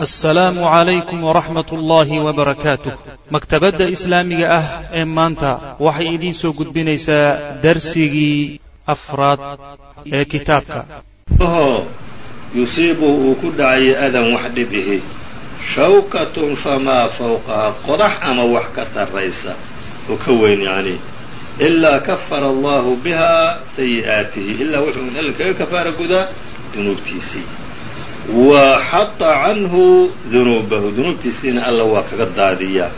assalaamu calaykum waraxmat ullaahi wabarakaatuh maktabadda islaamiga ah ee maanta waxay idiin soo gudbinaysaa darsigii afraad ee kitaabka. Yusiibu uu ku dhacaya adan wax dhib ihi shawkatun famaa fawqaha qodax ama wax ka sarraysa. Oo ka weyn yacni ilaa kafara allahu bihaa sayi'aatihi. Ilaa wuxuu alla kaga kafaara gudaa dunuubtiisii wa xata canhu dunuubahu dunuubtiisiina alla waa kaga daadiyaa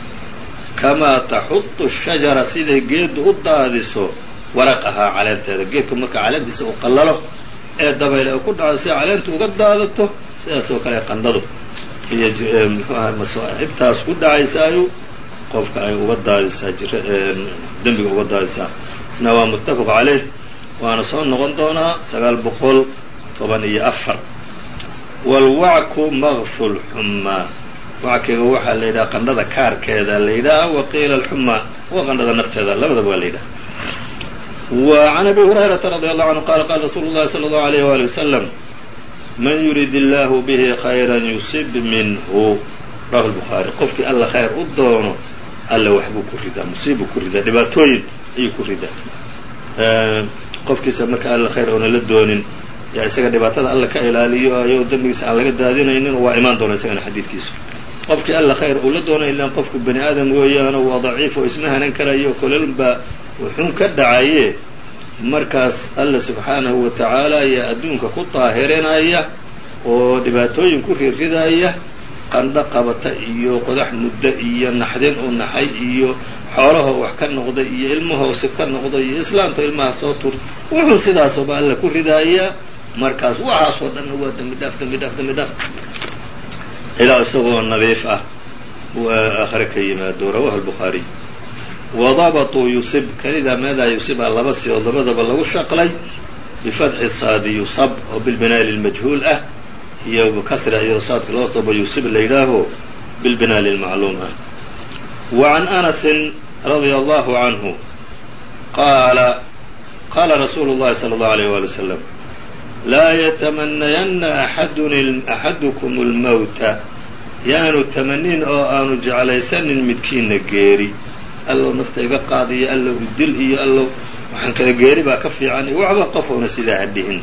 kamaa taxudu shajara siday geeddu u daadiso waraqahaa caleenteeda geedka marka caleentiisa uu qallalo ee dabayle ay ku dhaco si caleentu uga daadato sidaas oo kale qandhadu iyo mxuu aha masaaibtaas ku dhacaysaayu qofka ay uga daadisaa dembiga uga daadisaa isna waa muttafaq caleyh waana soo noqon doonaa sagaal boqol toban iyo afar waalwacku maqfu lxumaa wackiga waxaa la yidhaha qandhada kaarkeeda la yidhaha wa qiila alxumaa waa qandhada nafteeda labadaba waa la yidhaha wa can abi hurayrata radi allahu canhu qaala qaala rasuulu llahi sala allahu alayh waali wasalam man yurid illaahu bihi khayran yusib minhu rawahu lbukhaari qofkii alla khayr u doono alla waxbuu ku ridaa musiibuu ku ridaa dhibaatooyin ayuu ku ridaa qofkiisa marka alla khayr oona la doonin yaa isaga dhibaatada alla ka ilaaliyo ayagoo dembigiisa aan laga daadinaynin waa imaan doona isagana xadiidkiisu qofkii alla khayr uu la doonay ilaan qofku bani aadam weeyaano waa daciif oo isma hanan karayo kololbaa wuxun ka dhacaye markaas alla subxaanahu wa tacaala ayaa adduunka ku daahirinaya oo dhibaatooyin ku rirridaya qandho qabata iyo qodax muddo iyo naxdin u naxay iyo xoolahoo wax ka noqday iyo ilmahoose ka noqday iyo islaamta ilmaha soo tur. Wuxuu sidaasooba alla ku ridaaya markaas waxaasoo dhanna waa dembi dhaaf dembi dhaaf dembi dhaaf. Ilaa isagoo nadiif ah uu aakhare ka yimaado rawahu albukhaariy wadabatuu yusib kelidaa meedaa yusibaa laba si oo labadaba lagu shaqlay bifatxi saadi yusab oo bilbinaa lilmajhuul ah iyo kasra iyo saadka labastoba yusib la yidhaaho bilbinaa lilmacluum ah. Wa can anasin radia allahu canhu qaala qaala rasuulu llahi sala allahu alayh waali wasalam laa yatamanayanna axadukum اlmowta yaanu tamanin oo aanu jeclaysanin midkiina geeri allow nafta iga qaadiyo allow idil iyo allow waxaan kala geeri baa ka fiican iyo waxba qofoona sidaa ha dhihin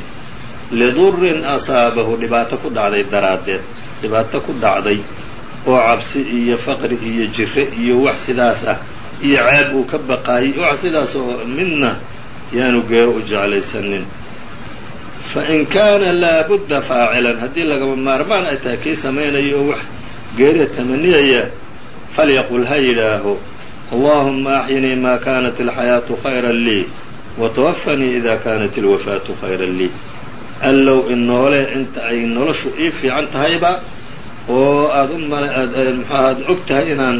lidurin asaabahu dhibaato ku dhacday daraaddeed dhibaato ku dhacday oo cabsi iyo faqri iyo jire iyo wax sidaas ah iyo ceeb uu ka baqaayey wax sidaas oo midna yaanu geero u jeclaysanin fain kaana laabudda faacilan haddii lagama maarmaan ay tahay kii samaynayo oo wax geerida tamaniyaya falyaqul ha yidhaaho allahuma axyinii maa kaanat alxayaatu khayran lii watawafanii ida kaanat alwafaatu khayran lii allow inoole inta ay noloshu ii fiican tahayba oo aad u mxuaad og tahay inaan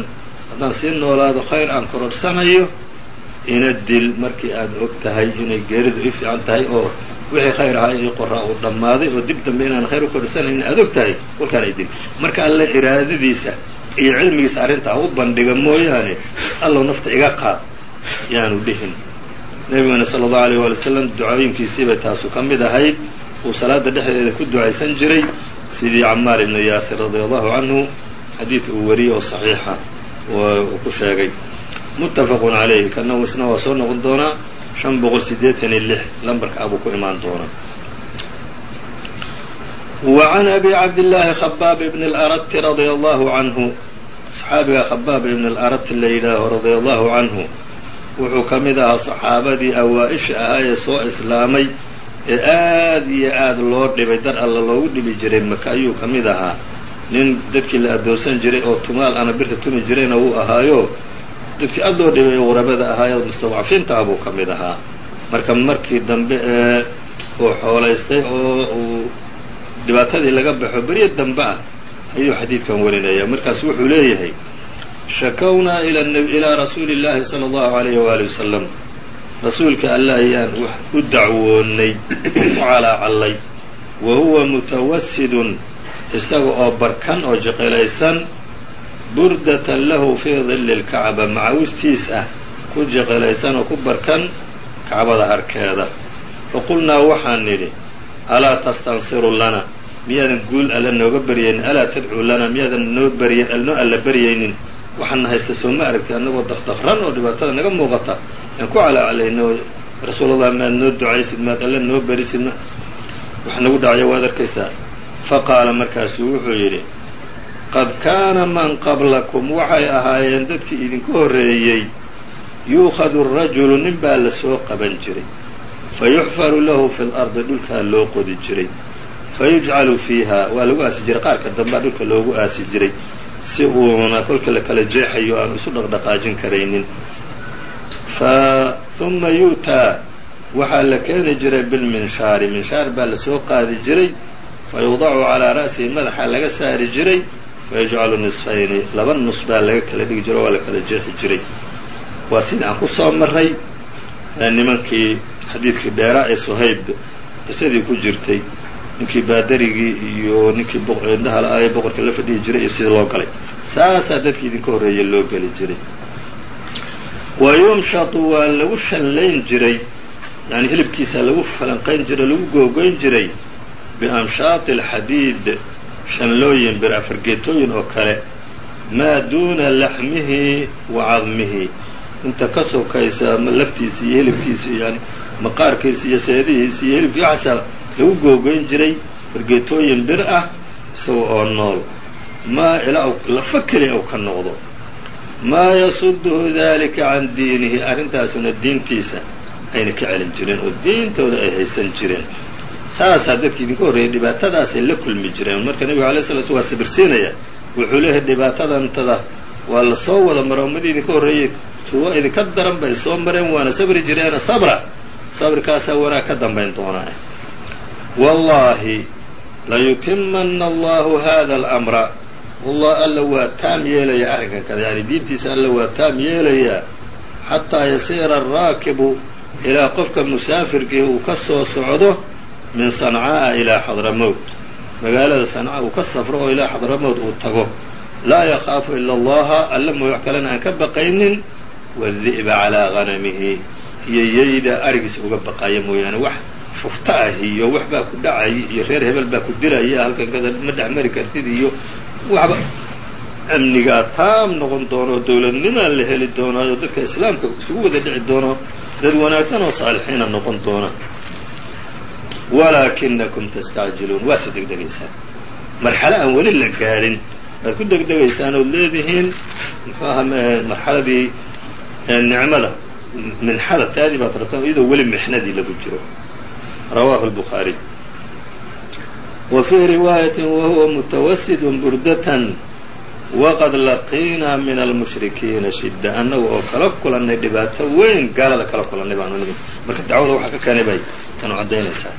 haddaan sii noolaado khayr aan kororhsanayo ina dil markii aad og tahay inay geeridu ii fiican tahay oo wixii khayr ahaa ii qoraa uu dhammaaday oo dib dambe inaan khayr u kororhsanayn aad og tahay kolkaan dil marka alle iraadadiisa iyo cilmigiisa arrintaa u bandhiga mooyaane allow nafta iga qaad yaanu dhihin. Nebigana sala allahu alayh waali wasalam ducooyinkiisiibay taasu ka mid ahayd. Uu salaada dhexdeeda ku ducaysan jiray. Sidii camaar ibnu yaasir radia allahu canhu xadiid uu wariyey oo saxiixa uu ku sheegay. Muttafaqun calayhi kana isna waa soo noqon doonaa shan boqol sideetan iyo lix lambarka abuu ku imaan doonaa wa can abi cabdillaahi khabaab ibni اlarati radia allahu canhu saxaabiga khabaab ibn اlarati la yidhaaho radia allahu canhu wuxuu ka mid ahaa saxaabadii awaa-isha ahaa ee soo islaamay ee aad iyo aad loo dhibay dar alla loogu dhibi jiray maka ayuu ka mid ahaa. Nin dadkii la addoonsan jiray oo tumaal ama birta tumi jirayna wuu ahaayo dadkii aad loo dhibay oo qurabada ahaayo mustadcafiinta ah buu ka mid ahaa marka markii dambe ee uu xoolaystay oo uu dhibaatadii laga baxo beryo dambe ah ayuu xadiidkan warinaya markaas wuxuu leeyahay shakownaa ilaa rasuuli اllaahi salى اllahu alayh waali wasalam rasuulka alla ayaan wax u dacwoonnay u calaacallay wa huwa mutawasidun isaga oo barkan oo jeqelaysan burdatan lahu fii dilli اlkacba macawistiis ah ku jeqelaysan oo ku barkan kacbada harkeeda. Faqulnaa waxaan nidhi alaa tastansiru lana? Miyaadan guul alla nooga baryaynin alaa tadcuu lana? Miyaadan noo barya noo alla baryaynin. Waxaana haysta soo ma aragtay annagoo dakdakran oo dhibaatada naga muuqata? Aan ku calaacalayno rasuul allah maad noo ducaysid maad alla noo barisid wax nagu dhacyo waad arkaysaa. Faqaala markaasuu wuxuu yidhi qad kaana man qablakum waxay ahaayeen dadkii idinku horreeyey yuukhadu rajulu nin baa la soo qaban jiray. Fayuxfaru lahu fi lardi dhulkaa loo qodi jiray. Fayujcalu fiiha waa lagu aasi jiray. Qaarka dambaa dhulka loogu aasi jiray. Si uuna kolka la kala jeexayo aanu isu dhaqdhaqaajin karaynin. Fa uma yu'taa waxaa la keeni jiray bilminshaari minshaar baa la soo qaadi jiray. Fayudacu calaa ra'sihi madaxa laga saari jiray fayajcalu nisfayni laba nus baa laga kala dhigi jiray waa la kala jeexi jiray waa sidii aan ku soo nimankii xadiidkii dheeraa ee suhayb qisadii ku jirtay ninkii baadarigii iyo ninkii indhaha la-aaye boqorka la fadhihi jiray iyo sidii loo galay saasaa dadkii idinka horreeyay loo geli jiray wa waa lagu shallayn jiray yani hilibkiisa lagu falanqayn jiray lagu googoyn jiray biamshaati alxadiid shanlooyin bir afargeetooyin oo kale maa duuna laxmihi wa cadmihi. Inta ka sokaysa laftiisa iyo hilibkiisa yani maqaarkiisa iyo seedihiisa iyo hilibkii waxaasaa lagu googoyn jiray fargeetooyin bir ah isaga oo nool. Maa ilaa lafa keliya u ka noqdo. Maa yasuduhu dalika can diinihi arrintaasuna diintiisa ayna ka celin jireen oo diintooda ay haysan jireen saasaa dadkii idinka horreeyay dhibaatadaasay la kulmi jireen. Marka nebigu alay sala sl waa sabirsiinaya wuxuu leeyahay dhibaatadantada waa la soo wada mara ummadii idinka horreeyey tuwa idinka daran bay soo mareen waana sabri jireena sabra. Sabrkaasaa wanaag ka dambayn doonaa wallahi layutimana allahu hada alamra. Wallah alla waa taam yeelayaa arrinkan kada yani diintiisa alla waa taam yeelayaa xataa yasiira araakibu ilaa qofka musaafirkii uu ka soo socdo min sancaa'a ilaa xadramowt magaalada sanca uu ka safro oo ilaa xadramowt uu tago. Laa yakhaafu ila allaha alla mooy wax kalena aan ka baqaynin. Wadi'ba calaa hanamihi iyo yeyda arigiisa uga baqaya mooyaane. Wax shufta ah iyo wax baa ku dhacay iyo reer hebel baa ku dilaya halkan kada ma dhex mari kartid iyo waxba. Amnigaa taam noqon doono oo dowladnimaa la heli doonaayo dadka islaamka isugu wada dhici doono dad wanaagsan oo saalixiina noqon doona walaakinakum tastacjiluun waa se degdegaysaan marxalo aan weli la gaadhin waad ku degdegaysaan ood leedihiin muxuu aha marxaladii nicmada minxada taadii baad rabtaan iyadoo weli mixnadii lagu jiro rawaahu الbukhaariي wa fii riwaayaةi wahuwa mutawasid burdatan waqad laqiinaa min almushrikiina shidda annaga oo kala kulannay dhibaato weyn gaalada kala kulannay baanu nigi marka dacwada waxaa ka keenay bay tanu caddaynaysaa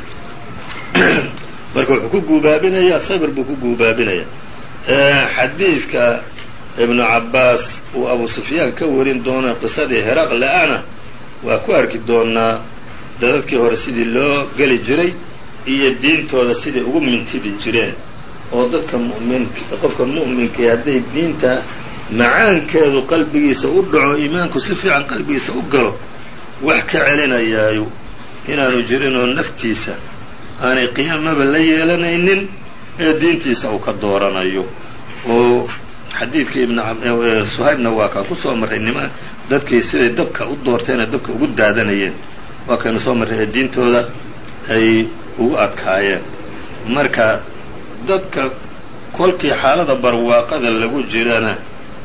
marka wuxuu ku guubaabinayaa sabir buu ku guubaabinaya xadiidka ibnu cabbaas uu abu sufyaan ka warin doono qisadii heraqle ana waa ku arki doonaa dadadkii hore sidii loo geli jiray iyo diintooda siday ugu mintidi jireen. Oo dadka mumin qofka mu'minkii hadday diinta macaankeedu qalbigiisa u dhaco iimaanku si fiican qalbigiisa u galo wax ka celinayaayo inaanu jirin oo naftiisa aanay qiyaamaba la yeelanaynin ee diintiisa uu ka dooranayo. Oo xadiidkii ibnsuhaybna waa kaa ku soo marray nima dadkii siday dabka u doorteena dabka ugu daadanayeen waa kaynu soo marray ee diintooda ay ugu adkaayeen. Marka dadka kolkii xaalada barwaaqada lagu jirana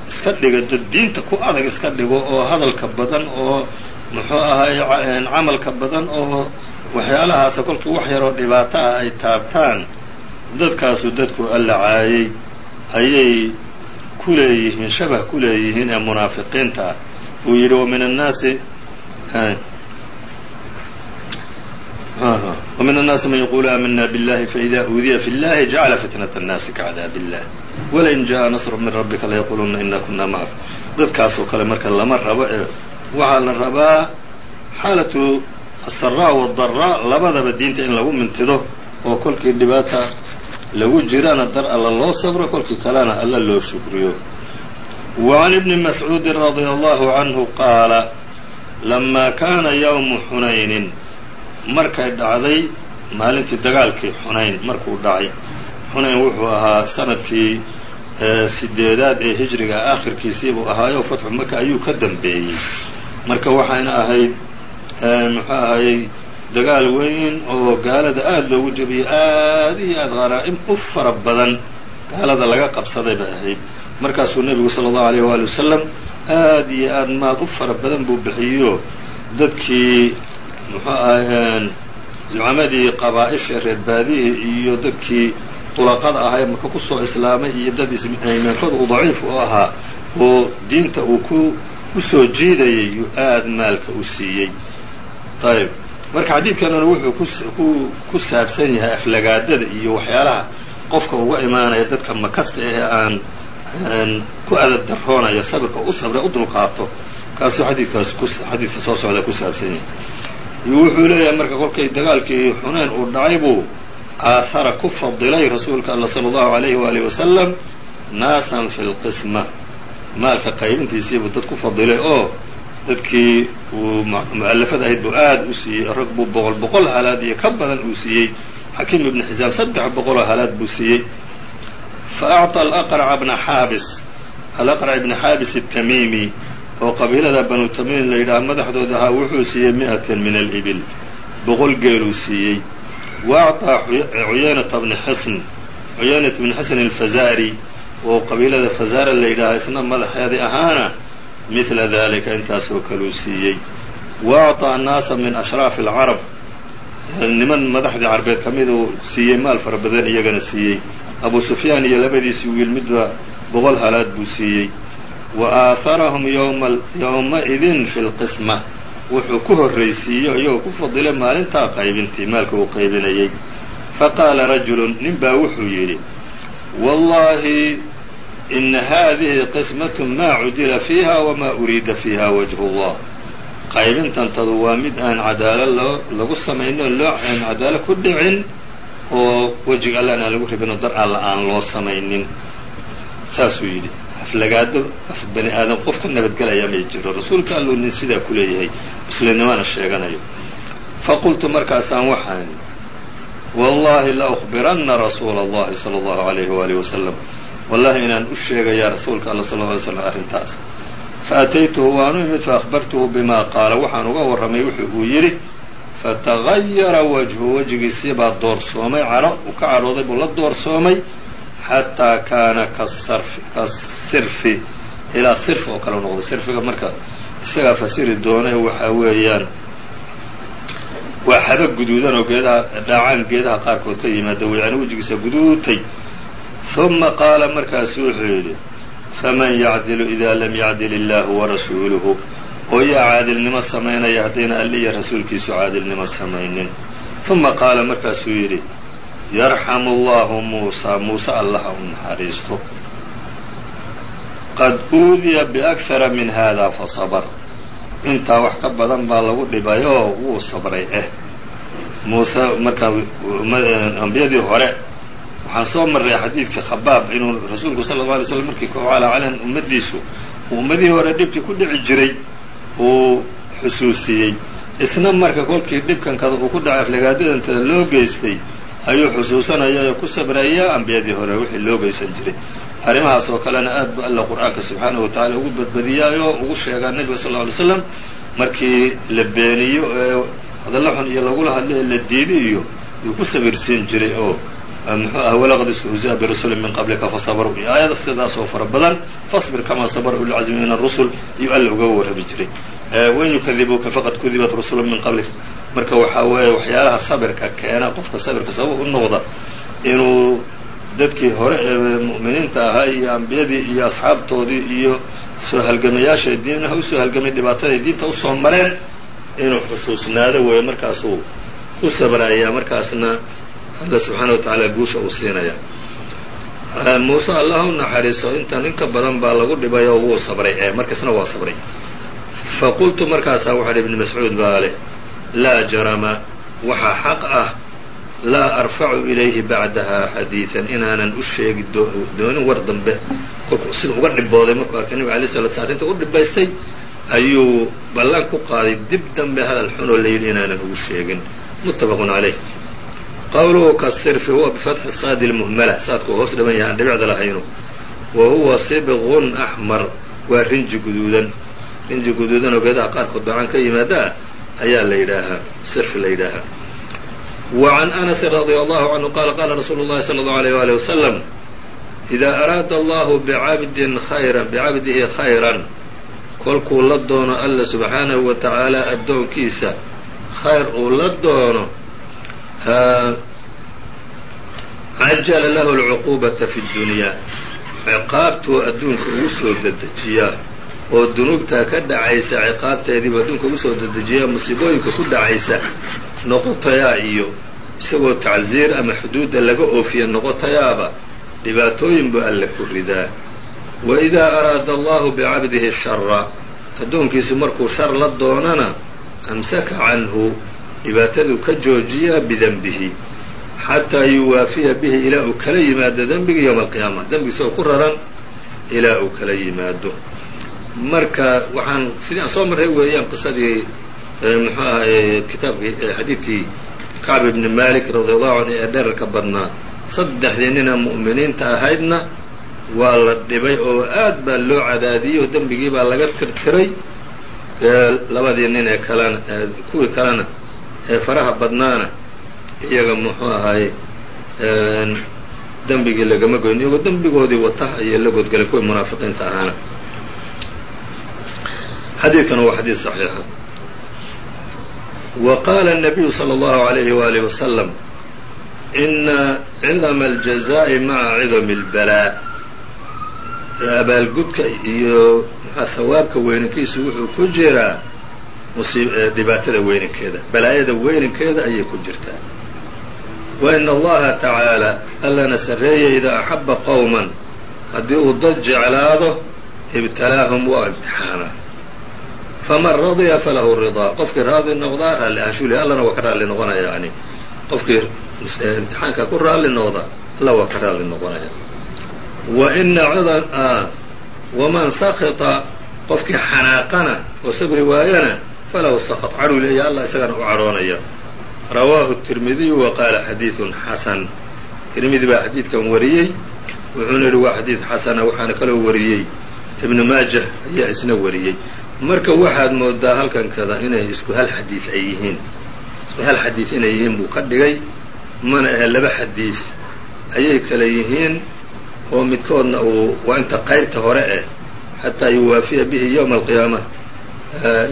iska dhiga dad diinta ku adag iska dhigo oo hadalka badan oo muxuu ahaay camalka badan oo waxyaalahaasa kolkii wax yaroo dhibaato ah ay taabtaan dadkaasu dadku alla caayay ayay ku leeyihiin shabah ku leeyihiin ee munaafiqiinta ah uu yidhi wa min annaasi ومن الناaس mن يقول آمنا بالله فإذا أوذya في اللh جعل فتنة الناaس كعdاaب اللh ولئن جاء نصر من ربka ليقولuna إنا كنا معكم dadkaasoo kale marka lama rabo ee waxaa la rabaa xaalaة asara wadara labadaba diinta in lagu mintido oo kolkii dhibaata lagu jirana dar alla loo sabro kolkii kalena alla loo shukriyo. wacan ibni mascuudi radia allahu canhu qaala lamaa kaana yowmu xunaynin markay dhacday maalintii dagaalkii xunayn markuu dhacay. Xunayn wuxuu ahaa sannadkii eh, sideedaad ee hijriga aakhirkiisiibuu ahaayo fatxu maka ayuu ka dambeeyey. Marka waxayna ahayd muxuu ahayey dagaal weyn oo gaalada aada loogu jebiyey aad iyo aad qaraa'im u fara badan gaalada laga qabsaday bay ahayd. Markaasuu nebigu sala allahu alayh waali wasalam aad iyo aad maad u fara badan buu bixiyo. Dadkii muxuu ahay zucamadii qabaa-isha reer baadihii iyo dadkii tulaqada ahaa ee maka ku soo islaamay iyo dad iimaankooda u daciif u ahaa oo diinta uu ku u soo jiidayay yuu aada maalka u siiyey ayb marka xadiidkanuna wuxuu ku saabsan yahay aflagaadada iyo waxyaalaha qofka uga imaanaya dadka makasta ee aan ku adab daroonaya sabirka u sabre u dulqaato. Kaasuu xadiidkaas xadiidka soo socda ku saabsan yahay. Wuxuu leeyahay marka kolkay dagaalkii xuneyn uu dhacay buu aahara ku fadilay rasuulka alla sala allahu alayhi waalihi wasalam naasan fi lqisma maalka qaybintiisiibuu dad ku fadilay oo dadkii uu mu-alafada ahayd buu aada u siiyey rag buu boqol boqol halaad iyo ka badan uu siiyey xakiim ibni xisaam saddex boqoloo halaad buu siiyey fa acطa alaqraca bna xaabis alaqrac ibna xaabis الtamiimi oo qabiilada banu tamiim la yidhaha madaxdooda ahaa wuxuu siiyey mi'atan min alibil boqol geeluu siiyey wa acطaa cuyaynata bni xisn cuyaynata bni xisn alfazaari oo qabiilada fazaara la yidhaaha isna madaxeedii ahaana midla dalika intaasoo kaluu siiyey wa acطaa min ashraafi alcarab niman madaxdii carbeed ka miduu siiyey maal fara badan iyagana siiyey abu sufyaan iyo labadiisii wiil midba boqol halaad buu siiyey wa aaharahum yowma yowma-idin fi lqisma wuxuu ku horraysiiyey iyagoo ku fadilay maalintaa qaybintii maalka uu qaybinayey faqaala rajulun nin baa wuxuu yidhi wallahi ina hadihi qismat maa cudila fiiha wamaa uriida fiiha wajhu اllah qaybintantadu waa mid aan cadaalo loo lagu samaynin loo aan cadaalo ku dhicin oo wejiga allan aan lagu rabinoo dar alla aan loo samaynin saasuu yidhi aflagaado af bani aadam qof ka nabadgelaya may jiro rasuulka alluu nin sidaa ku leeyahay muslimnimana sheeganayo faqultu markaasaan waxaan wallahi la أخbiranna rasuula اllahi salى اllahu عalayhi waalih wasalam wallahi inaan u sheegayaa rasuulka alla sal ly slm arrintaas. Faataytuhu waanu imid faأkhbartuhu bima qaala. Waxaan uga warramay wuxuu uu yidhi fatagayara wajhu. Wejigiisii baa doorsoomay caro uu ka cadhooday buu la doorsoomay xataa kaana kasirfi ilaa sirf oo kale noqday. Sirfiga marka isagaa fasiri doona waxaa weeyaan waa xaba guduudan oo geedaha dhaacaan geedaha qaarkood ka yimaada. Yani wejigiisa guduutay uma qaala markaasu wuxuu yidhi faman yacdilu ida lam yacdil illaahu warasuuluhu oo yaa caadilnimo samaynaya haddayna alli iyo rasuulkiisu caadilnimo samaynin uma qaala markaasuu yidhi yarxamu allahu muusaa muuse allaha u naxariisto qad uudiya biakara min hada fasabr intaa wax ka badan baa lagu dhibayoo wuu sabray eh muuse markaa ambiyadii hore waxaan soo marray xadiidkii khabaab inuu rasuulku sala اlه alay slam markii kocala calan ummaddiisu uu ummadihii hore dhibkii ku dhici jiray uu xusuusiyey. Isna marka kolkii dhibkankada uu ku dhacay aflagaadadantada loo geystay ayuu xusuusanaya oo ku sabraya ambiyadii hore wixii loo geysan jiray. Arrimahaas oo kalena aad bu alla qur'aanka subxaanahu wa tacala ugu badbadiyaayo ugu sheegaa nebiga sal lla alay slam markii la beeniyo ee hadallo xun iyo lagula hadlay ee la diiday iyo yuu ku sabirsiin jiray oo muxuu ah walaqad istuhzi'a birusuli min qablika fasabruu iyo aayada sidaas oo fara badan fasbir kamaa sabra ulcazmi min arusul iyo alla uga warrami jiray wain yukadibuuka faqad kudibat rusulu min qablik marka waxaa weeye waxyaalaha sabirka keena qofka sabirka sabab u noqda inuu dadkii hore ee mu'miniinta ahaa iyo ambiyadii iyo asxaabtoodii iyo soo halgamayaashay diinaha u soo halgamay dhibaataday diinta u soo mareen inuu xusuusnaado weeye markaasuu u sabrayaa markaasna alla subxaana wa tacaala guusha uu siinaya. Muuse allah u naxariiso intan in ka badan baa lagu dhibay oo wuu sabray ee markaasna waa sabray. Faqultu markaasaa waxaa ibni mascuud baa leh laa jarama waxaa xaq ah laa arfacu ilayhi bacdaha xadiidan inaanan u sheegi doonin war dambe. Sida uga dhibooday markuu arkay nebiga alay sala sl arrinta u dhibaystay ayuu ballan ku qaaday dib dambe hadal xunoo la yidhi inaanan ugu sheegin. Muttafaqun calayh qowluhu kasirfi huwa bifatxi saadi lmuhmala saadku hoos dhiban yahay aan dhibicda lahayno wa huwa sibqun axmar waa rinji guduudan rinji guduudan oo geedaha qaarkood bacaan ka yimaadaa ayaa la yidhaahaa sirfi la yidhaahaa wa can anasin radia allahu canhu qaala qaala rasuulu llahi sala allahu alayh waali wasalam idaa araada allahu bicabdin khayran bicabdihi khayran kolkuu la doono alla subxaanahu wa tacaala addoonkiisa khayr uu la doono cajala lahu alcuquubata fi ddunyaa ciqaabtuu adduunka ugu soo dedejiyaa oo dunuubtaa ka dhacaysa ciqaabteediibu adduunka ugu soo dedejiyaa musiibooyinka ku dhacaysa noqotayaa iyo isagoo tacsiir ama xuduudda laga oofiya noqotayaaba dhibaatooyin buu alle ku ridaa wa idaa araada allahu bicabdihi shara addoonkiisu markuu shar la doonana amsaka canhu dhibaataduu ka joojiyaa bidenbihi xataa yuwaafiya bihi ilaa uu kala yimaado dembigi yowma alqiyaama. Dembigiisoo ku raran ilaa uu kala yimaado. Marka waxaan sidii aan soo marray weeyaan qisadii muxuu ahaye kitaabkii xadiidkii kacb ibni malik radi allahu canhu ee dherarka badnaa. Saddexdii nina mu'miniinta ahaydna waa la dhibay oo aad baa loo cadaadiyey oo dembigii baa laga tirtiray. Labadii nin ee kalena kuwii kalena ee faraha badnaana iyaga muxuu ahaye dembigii lagama goyn iyagoo dembigoodii wata ayay la godgalay kuwii munaafiqiinta ahaana xadiidkana waa xadiid صaxiixa wa qaala الnabiyu slى اllahu عalayhi waalih wasalam ina cidama اljazaaءi maca cidami اlbalaa abaalgudka iyo mxua hawaabka weynankiisu wuxuu ku jiraa dhibaatada weynankeeda. Balaayada weynankeeda ayay ku jirtaa. Wa ina allaha tacaala allana sarreeya idaa axaba qowman haddii uu dad jeclaado ibtalaahum waa imtixaana. Faman radya falahu ridaa. Qofkii raadi noqdaa raalli ahaanshuuli allana waa ka raalli noqonaya yani qofkii imtixaanka ku raalli noqda alla waa ka raalli noqonaya. Wa ina cida waman sakita qofkii xanaaqana oo sabri waayana falahu sakط cadhuu leeya allah isagana u cadhoonaya rawaahu الtirmidiyu wa qaala xadiiثun xasan tirmidi baa xadiidkan wariyey wuxuuna yidhi waa xadiid xasana waxaana kaloo wariyey ibnu maajah ayaa isna wariyey marka waxaad moodaa halkan kada inay isku hal xadiid ay yihiin isku hal xadiid inay yihiin buu ka dhigay mana ahe laba xadiid ayay kale yihiin oo midkoodna uu waa inta qaybta hore eh xataa yuwaafiya bihi yowma alqiyaama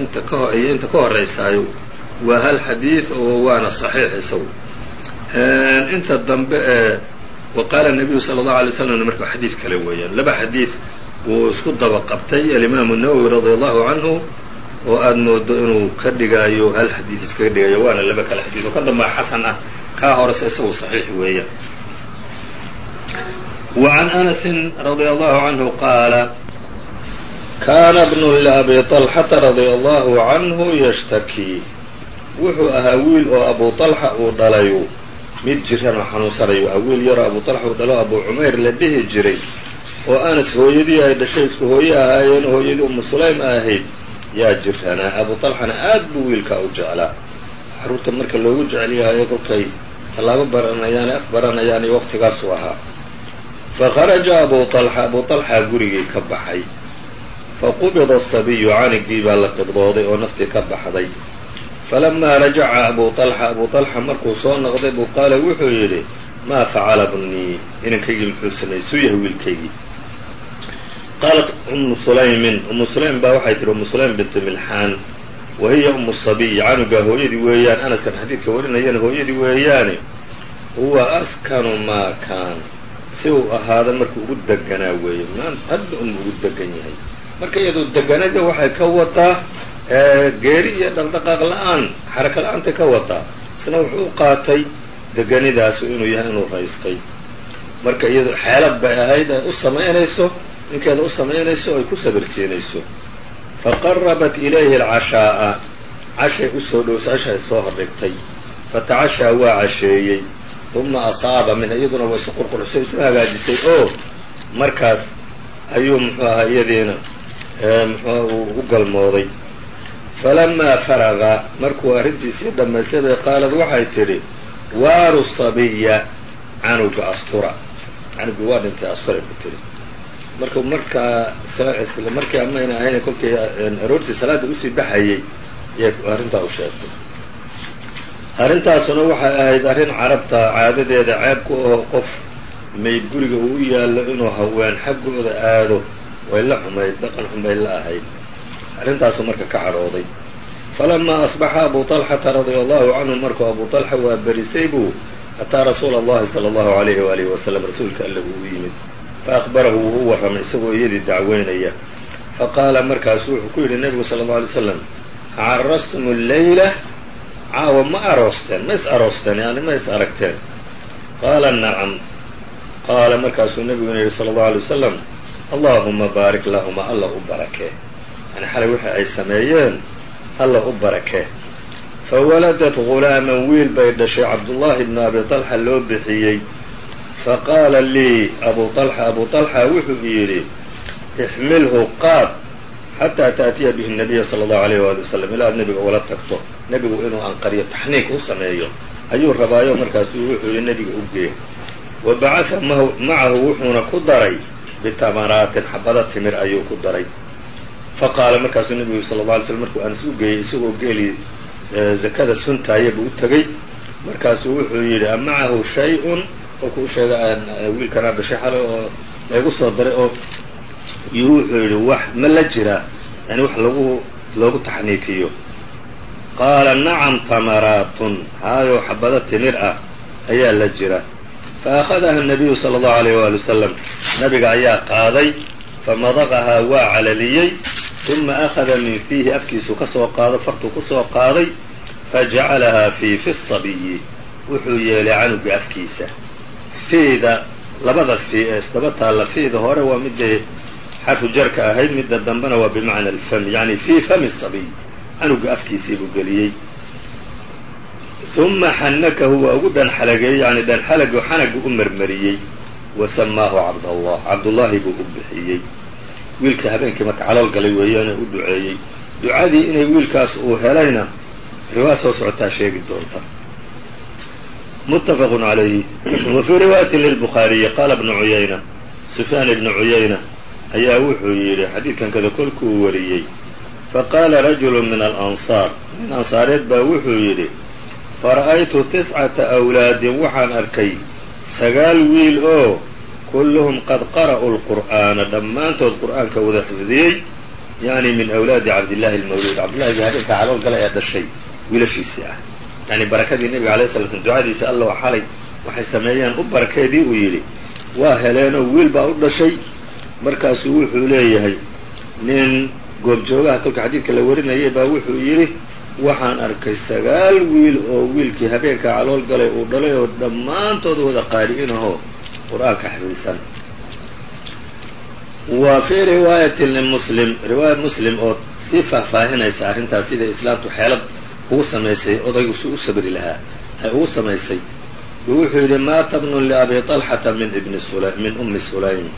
inta ka iyo inta ka horeysaayo waa hal xadiid oo waana saxiix isagu. Inta dambe ee wa qaala nabiyu sala allahu alay slam marka xadiid kale weeyaan. Laba xadiid wuu isku daba qabtay. Alimaamu nawowi radia allahu canhu oo aada moodo inuu ka dhigaayo hal xadiid iskaga dhigayo waana laba kale xadiid oo ka dambaa xasan ah kaa horese isagu saxiix weeyaan. Wa can anasin radia allahu canhu kaana bnu liabi طalxata radia allahu canhu yashtakii wuxuu ahaa wiil oo abu طalxa uu dhalayu mid jiran oo xanuunsanayu ah wiil yaroo abu طalxa uu dhalo abu cumayr la dhihi jiray oo anas hooyadii ay dhashay isku hooye ahaayeen hooyadii umu sulaym ahayd yaa jiranaa abu طalxana aad buu wiilkaa u jeclaa xaruurta marka loogu jecel yahayo kolkay tallaabo baranayaan af baranayaan iyo waqtigaasuu ahaa fakharaja abu طalxa abu طalxa gurigii ka baxay faqubida asabiyu canigii baa la qibdooday oo naftii ka baxday. Falamaa rajaca abu طalxa abu طalxa markuu soo noqday buu qaala wuxuu yidhi maa facala bnii inankaygii muxuu sameeyey suu yahay wiilkaygii. Qaalat umu sulaymin umu sulaym baa waxay tihi umu sulaym bintu milxaan wa hiya umu sabiy canugaa hooyadii weeyaan anaskan xadiidka warinayana hooyadii weeyaane huwa askanu maa kaan si uu ahaada markuu ugu deganaa weeye hadda un ugu degan yahay marka iyadoo deganada waxay ka wataa geeri iyo dhaqdhaqaaq la'aan xaraka la'aantay ka wataa isna wuxuu u qaatay deganidaasu inuu yahay inuu raystay. Marka iyado xeelad bay ahayd ay u samaynayso ninkeeda u samaynayso ay ku sabirsiinayso faqarabat ilayhi alcashaa'a. Cashay u soo dhowsa cashay soo hordhigtay fatacashaa waa casheeyey. Uma asaaba minha iyaduna way isu qurqurisay isu hagaajisay. Oo markaas ayuu muxuu ahaa iyadiina muxua uu u galmooday. Falamaa faraqa markuu arrintiisii dhammaystay bay qaalad waxay tidhi waaru sabiya canuga astura. Canuga waa dhintay asturay ku tiri marka markaa markii amayna ahayn kolkii aroortii salaada u sii baxayay yay arrintaa u sheegtay. Arrintaasuna waxay ahayd arrin carabta caadadeeda ceeb ku aho qof mayd guriga uu u yaallo inuu haween xaggooda aado way la xumayd dhaqan xunbay la ahayd. Arrintaasu marka ka cadhooday falamaa asbaxa abu طalxata radia allahu canhu markuu abu طalxa waa berisay buu ataa rasuula allahi sala allahu alayhi waalihi wasalam rasuulka alle buu u yimid. Faakbarahu wuu u warramay isagoo iyadii dacweynaya. Faqaala markaasu wuxuu ku yidhi nebigu sala allau alay slam acarastum alleyla caawa ma aroosteen ma is aroosteen yani ma is aragteen. Qaala nacam. Qaala markaasuu nebiguna yidhi sala allahu alay wasalam allaahuma baarik lahuma alla u barakee yani xalay wixii ay sameeyeen alla u barakee fawaladat gulaaman wiil bay dhashay cabdullaahi bnu abi talxa loo bixiyey faqaala lii abu طalxa abu طalxa wuxuu yidhi ixmilhu qaad xataa taأtiya bihi الnabiya salى الlahu عalيyh wali wasalam ilaa ad nebiga ula tagto nebigu inuu anqariyo taxniik u sameeyo ayuu rabaayo markaasuu wuxuu yihi nebiga u gee wa bacaa macahu wuxuuna ku daray bitamaraatin xabada timir ayuu ku daray. Faqaala markaasuu nebigu sal lla alay slm markuu anas u geeyey isagoo geeli zakada suntaaya buu u tegey. Markaasuu wuxuu yidhi a macahu shay-un? Kolkuu u sheegay wiilkanaa dhashay xalay oo laygu soo daray oo. Iyo wuxuu yidhi wax ma la jiraa yani wax lagu loogu taxniikiyo qaala nacam tamaraatun haayo xabado timir ah ayaa la jira faأkhadaha الnabiyu salى الlahu عalيyh wali wasalam nabiga ayaa qaaday famadaqahaa waa calaliyey uma akhada min fiihi afkiisu ka soo qaado fartuu ku soo qaaday fajacalahaa fii fi الصabiyi wuxuu yeelay canuga afkiisa fiida labada fii ee isdaba taalla fiida hore waa midday xarfu jarka ahayd midda dambena waa bimacna alfam yani fii fami الصabiy canuga afkiisii buu geliyey uma xanakahu waa ugu dhanxalageeyey yani dhanxalagu xanagu u marmariyey wa samaahu cabdallah cabdullaahi buu u bixiyey wiilkii habeenkii marka calool galay weeyaane u duceeyey ducadii inay wiilkaas uu helayna riwaaya soo socotaa sheegi doonta muttafaqun calayhi wa fii riwaayatin lilbukhaariyi qaala bnu cuyayna sufyaan ibnu cuyayna ayaa wuxuu yidhi xadiidkan kada kolkuu wariyey faqaala rajulu min alansaar nin ansaareed baa wuxuu yidhi fara'aytu tiscata awlaadin waxaan arkay sagaal wiil oo kulluhum qad qara'uu lqur'aana dhammaantood qur'aanka wada xifdiyey yani min awlaadi cabdillahi almawluud cabdillahi bi habeenka calool gala ee dhashay wiilashiisii ah. Yani barakadii nebiga alay sla slam ducadiisa alla oo xalay waxay sameeyeen u barakeedii uu yidhi waa heleenoo wiil baa u dhashay. Markaasuu wuxuu leeyahay nin goobjoogaha kolka xadiidka la warinayay baa wuxuu yidhi waxaan arkay sagaal wiil oo wiilkii habeenka calool galay uu dhalay oo dhammaantood wada qaari'inahoo qur'aanka xifdisan wa fii riwaayatin limuslim riwaaya muslim oo sii faahfaahinaysa arrintaas sida islaamtu xeelad ugu samaysay odaygu si u sabri lahaa ay ugu samaysay. Wuxuu yidhi maata bnun liabi طalxata min ibni min ummi sulaym.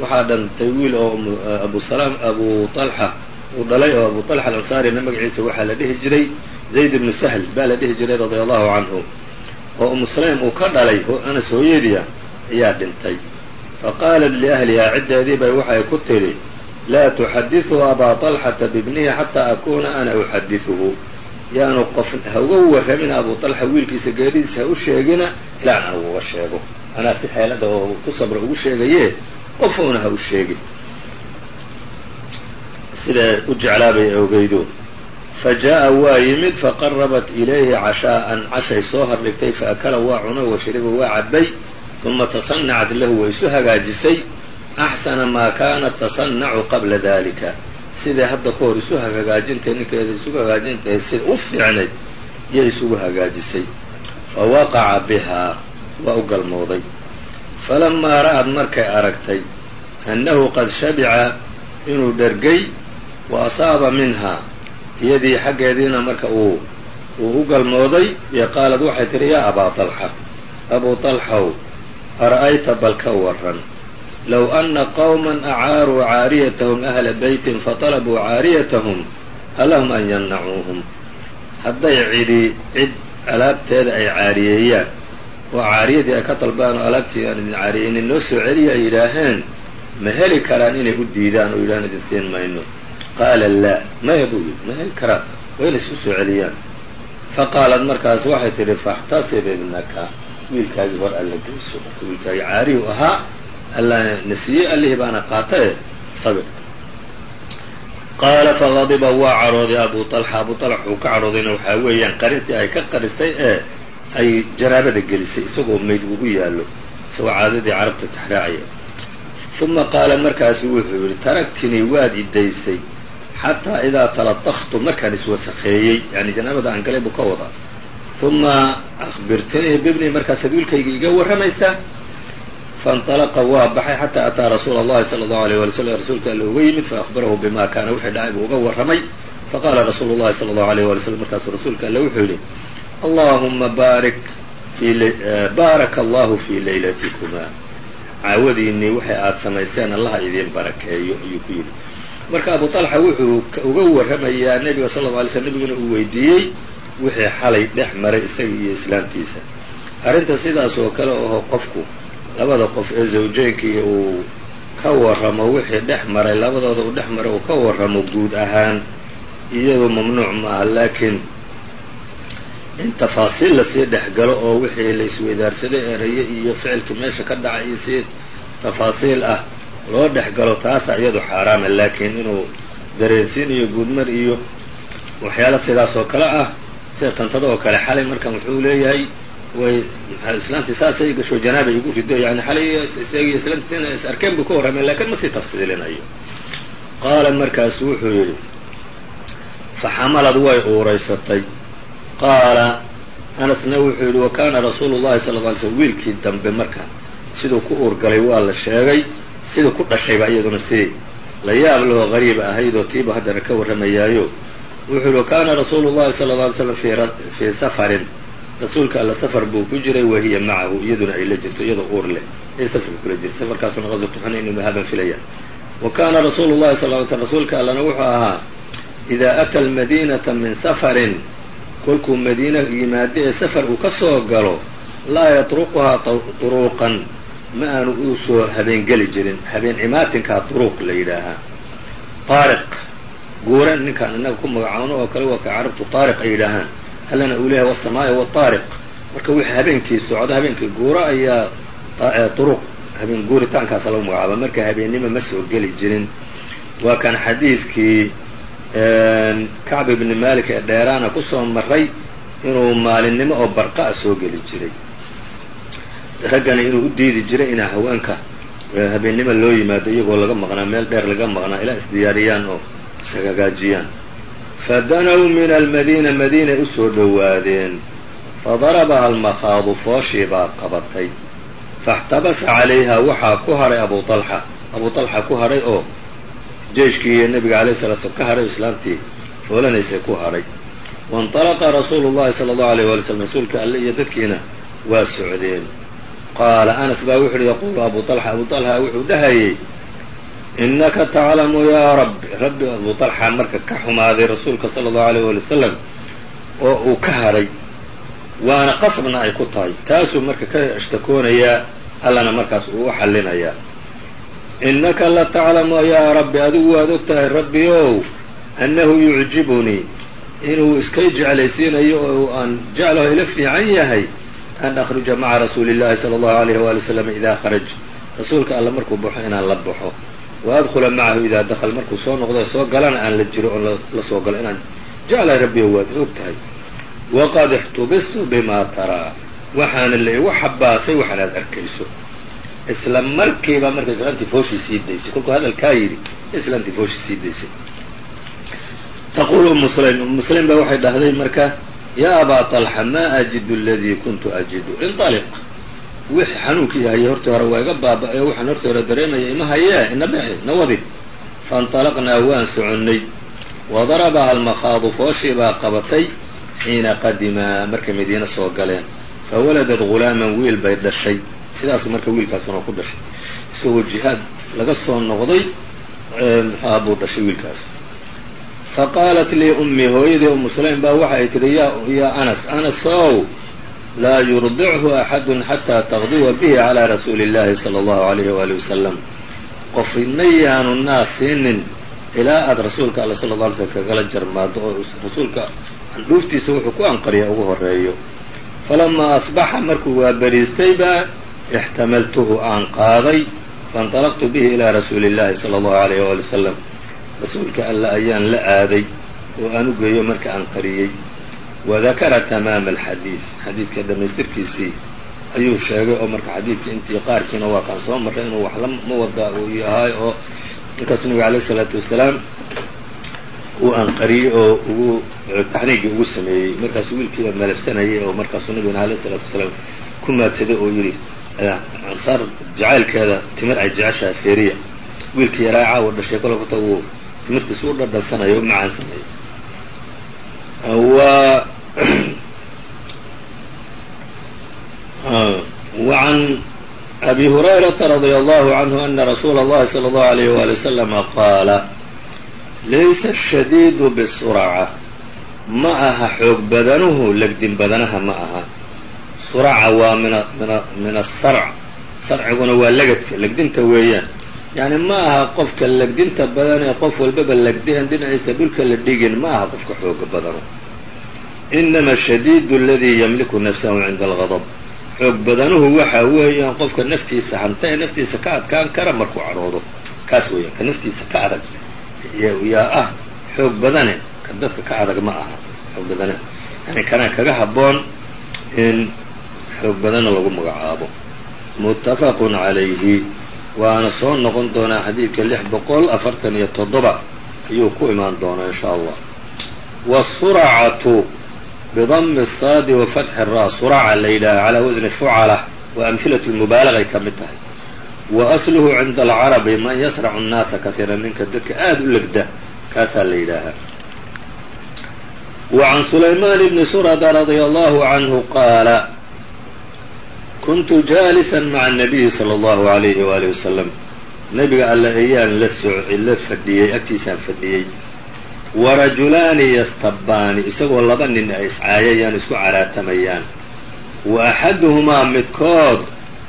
Waxaa dhantay wiil oo abu salaam abu طalxa uu dhalay oo abu طalxa alansaarina magaciisa waxaa la dhihi jiray zayd ibnu sahl baa la dhihi jiray radia allahu canhu oo umu sulaym uu ka dhalay anas hooyadiia ayaa dhintay faqaalat liahlihaa ciddeedii bay waxay ku tidhi laa tuxadiثuu abaa طalxata bibnihi xataa akuuna ana uxadiثuhu yaanu qof ha uga warramin abu طalxa wiilkiisa geeridiisa ha u sheegina ilaan aan uga sheego anaa si xeelada oo ku sabra ugu sheegaye qofuuna ha u sheegin siday u jeclaabay ogeydo fa jaa'a waa yimid faqarabat ilayhi cashaa'an cashay soo hordhigtay faakala waa cunay wa shariba waa cabbay uma tasanacat lahu way isu hagaajisay. Axsana maa kaanat tasanacu qabla dalika siday hadda ka hor isu hagaajintay ninkeeda isugu hagaajintahay sida u fiicnayd yay isugu hagaajisay. Fa waqaca bihaa waa u galmooday. Falamaa ra'ad markay aragtay annahu qad shabica inuu dhergay wa asaaba minhaa iyadii xaggeediina marka uu uu u galmooday iyo qaalad waxay tihi yaa abaa alxa abuu alxow ara'ayta bal ka warran? Low anna qowman acaaruu caariyatahum ahla beytin fatalabuu caariyatahum halahum an yamnacuuhum. Hadday cidhi cid alaabteeda ay caariyeeyaan oo caariyadii ay ka dalbaan oo alaabtii aan idin caariyeynin noo soo celiya ay yidhaaheen ma heli karaan inay u diidaan oo yidhahan idin siin mayno qaala laa maya buu yidhi ma heli karaan waa inay isu soo celiyaan faqaalat markaas waxay tidhi faxtasib ibnaka wiilkaagii hor alla geyso marka wiilkaagii caarihu ahaa alla nasiiyey allihii baana qaatae sabir qaala faqadiba waa cadhooday abu طalxa abu طalxa uu ka cadhoodayna waxaa weeyaan qarintii ay ka qarisay ee ay janaabada gelisay isagoo mayd ugu yaallo isagoo caadadii carabta tixraacaya uma qaala markaasu wuxuu yidhi taragtinii waad idaysay xataa idaa taladaktu markaan iswasakheeyey yani janaabada aan galay buu ka wadaa uma akbirtinii bibni markaasaad wiilkayga iga warramaysaa faاnطalaqa waa baxay xataa ataa rasuula اllahi salى اllahu alيه wali slm rasuulka alla uga yimid faأkhbarahu bima kaana wixii dhacay buu uga warramay faqaala rasuulu اllahi salى اllahu alيyh wali slm markaasuu rasuulka alle wuxuu yidhi allahuma baarik baaraka allahu fii laylatikuma caawadiinii waxay aada samayseen allaha idiin barakeeyo ayuu ku yidhi marka abu طalxa wuxuu uga warramayaa nebiga sal lla alay slm nebiguna uu weydiiyey wixii xalay dhex maray isaga iyo islaamtiisa. Arrinta sidaas oo kale aho qofku labada qof ee zawjeynkii uu ka warramo wixii dhex maray labadooda uu dhex maray uu ka warramo guud ahaan iyadu mamnuuc maaha laakiin in tafaasiil la sii dhex galo oo wixii la isweydaarsaday eraye iyo ficilkii meesha ka dhacay iyo si tafaasiil ah loo dhex galo taasa iyadu xaaraama laakiin inuu dareensiin iyo guudmar iyo waxyaalo sidaas oo kale ah sida tantada oo kale xalay markan wuxuu leeyahay way islaantii saasay gasho janaaba igu rido yani xalay isagii islaantiisina is arkeen buu ka warramay lakiin ma sii tafsiilinayo. Qaala markaasu wuxuu yidhi faxamalad way uuraysatay. Qaala anasna wuxuu yidhi wa kaana rasuulu llahi sala lla alay slm wiilkii dambe marka siduu ku uurgalay waa la sheegay siduu ku dhashayba iyaduna sidii la yaab lahoo qariib ahayd oo tiiba haddana ka warramayaayo. Wuxuu yihi kaana rasuulu llahi sala lla alay slam fii safarin. Rasuulka alla safar buu ku jiray wahiya macahu iyaduna ay la jirto iyadoo uur leh. Ay safarka kula jirta safarkaasuna qaswatu xunayn haban filaya wa kaana rasuulu llahi sal ly slm rasuulka allana wuxuu ahaa idaa ata almadiinata min safarin kolkuu madiina yimaado ee safar uu ka soo galo laa yatruquhaa turuuqan ma aanu uu soo habeengeli jirin habeen cimaatinkaa turuuq la yidhaahaa taariq guuran ninkaan innaga ku magacaano oo kale waa ka carabtu taariq ay yidhaahaan. Allana uu leeyahay wasamaa'i wataariq marka wixii habeenkii socdo habeenkii guuro ayaa turuq habeen guuritaankaasa lagu magacaaba. Marka habeennimo ma soo geli jirin. Waa kan xadiidkii kacb ibni malik ee dheeraana ku soo maray inuu maalinimo oo barqa'a soo geli jiray raggana inuu u diidi jiray inay haweenka habeennimo loo yimaado iyagoo laga maqnaa meel dheer laga maqnaa ilaa isdiyaariyaan oo ishagaajiyaan fadanow min almadiina madiinay usoo dhowaadeen fadarabaha almakhaadu fooshii baa qabatay faاxtabasa calayha waxaa ku hadhay abu alxa abu alxa ku hadhay oo jeyshkii nabiga alayh salatu slam ka hadhay o islaamtii foolanaysay ku hadhay waاnطalaqa rasuulu llahi salى اllahu alيyh wali slm rasuulka alle iyo dadkiina waa socdeen qaala anas baa wuxu uhi yaquulu abu alxa abu alxa wuxuu dhahayey inaka taclamu yaa rabbi rabbi abu alxa marka ka xumaaday rasuulka sala allahu alayh wali wasalam oo uu ka hadhay waana qasbna ay ku tahay taasuu marka ka ashtakoonayaa allana markaas uu u xallinayaa innaka la taclamu yaa rabbi adigu waad og tahay rabbi ow annahu yucjibunii inuu iskay jeclaysiinayo oo aan jeclaho ila fiican yahay an akhruja maca rasuuli llahi sala allahu alayh waali wasalam idaa kharaj rasuulka alla markuu baxo inaan la baxo wa adkhula macahu idaa dakal markuu soo noqdo soo galana aan la jiro oon la soo galo inaan jeclahay rabbiyo waad og tahay waqad ixtubistu bimaa taraa waxaana la igu xabaasay waxaan arkayso isla markiiba marka islaantii fooshii sii daysay kolkuu hadalkaa yidhi islaantii fooshii sii daysay sulaym umu sulaym baa waxay dhahday marka yaa abaa طalxa maa ajidu aladii kuntu ajidu inطaliq wix xanuunkii hayay hortii hore waa iga baaba-e waxaan hortii hore dareemaya ima hayee ina bici na wadi faاnطalaqnaa waan soconnay wadarabaha almakhaadu fooshii baa qabatay xiina qadimaa markay madiine soo galeen fawaladad gulaaman wiil bay dhashay sidaas marka wiilkaasuna ku dhashay isagoo jihaad laga soo noqday muxuha buu dhashay wiilkaas faqaalat lii ummii hooyadii umu sulaym baa waxay tidhi yaa anas anas ow laa yurdichu axadun xataa taqdiwa bihi calaa rasuuli اllahi salى allahu alayhi waali wasalam qofna yaanu naas siinin ilaa aada rasuulka alla sala alla alay slm kagala jarmaado oo rasuulka dhuuftiisa wuxuu ku anqariya ugu horeeyo falamaa asbaxa markuu waa beriistay baa ixtamaltuhu aan qaaday faاnطalaqtu bihi ilaa rasuuli اllahi salى allahu alayh waali wasalam rasuulka alla ayaan la aaday oo aan u geeyo marka aan qariyey. Wadakara tamaama alxadiid xadiidka dhammaystirkiisii ayuu sheegay oo marka xadiidka intii qaarkiina waa kaan soo marray inuu wax la ma wada uu yahay oo markaasu nabiga alayh isalaatu wasalaam uu anqariyey oo ugu taxniigii ugu sameeyey. Markaasu wiilkiiba malafsanayay oo markaasuu nabigana alayh isalaatu wasalaam ku maadsaday oo yidhi ansaar jacaylkeeda timir ay jeceshahay feeriya. Wiilkii yaraa caawa dhashay kole kuta uu timirtiisa u dhadhansanayo u macaansanaya وعن أbي هريرة رضي الله عنه أن رsuuل الlhi صلى الله عليه وaلي وسلم qاaل laysa الشhديد bالسرعة ma aha xoog badanuhu legdin badanaha ma aha suraca waa min الsarc sarciguna waa legadka legdinta weeyaan yani ma aha qofka legdinta badan ee qof walbaba legdian dhinaciisa dhulka la dhigin ma aha qofka xooga badano. Inama shadiidu aladii yamliku nafsahu cinda algadab xoog badanuhu waxa weeyaan qofka naftiisa hanta ee naftiisa ka adkaan kara markuu caroodo. Kaas weeyaan ka naftiisa ka adag. Yaa ah xoog badane ka dadka ka adag ma aha xoog badane. Yani kana kaga haboon in xoog badana lagu magacaabo. Muttafaqun calayhi waana soo noqon doonaa xadiidka lix boqol afartan iyo toddoba. Ayuu ku imaan doonaa in sha allah wasuracatu bidami saadi wa fatxi ra suraca la yidhaaha calaa wasni fucala waa amhilat lmubaalaغay ka mid tahay. Wa asluhu cinda alcarabi man yasracu nnaasa katiira ninka dadka aada u legda kaasaa la yidhaahaa. Wa can sulayman bni surada radia allahu canhu qaala kuntu jaalisan maca annabiyi sala allahu alayhi waalihi wasalam. Nebiga alle ayaan la soco la fadhiyey agtiisaan fadhiyey. Wa rajulaani yastabaani isagoo laba nin ay iscaayayaan isku caraatamayaan wa axaduhumaa midkood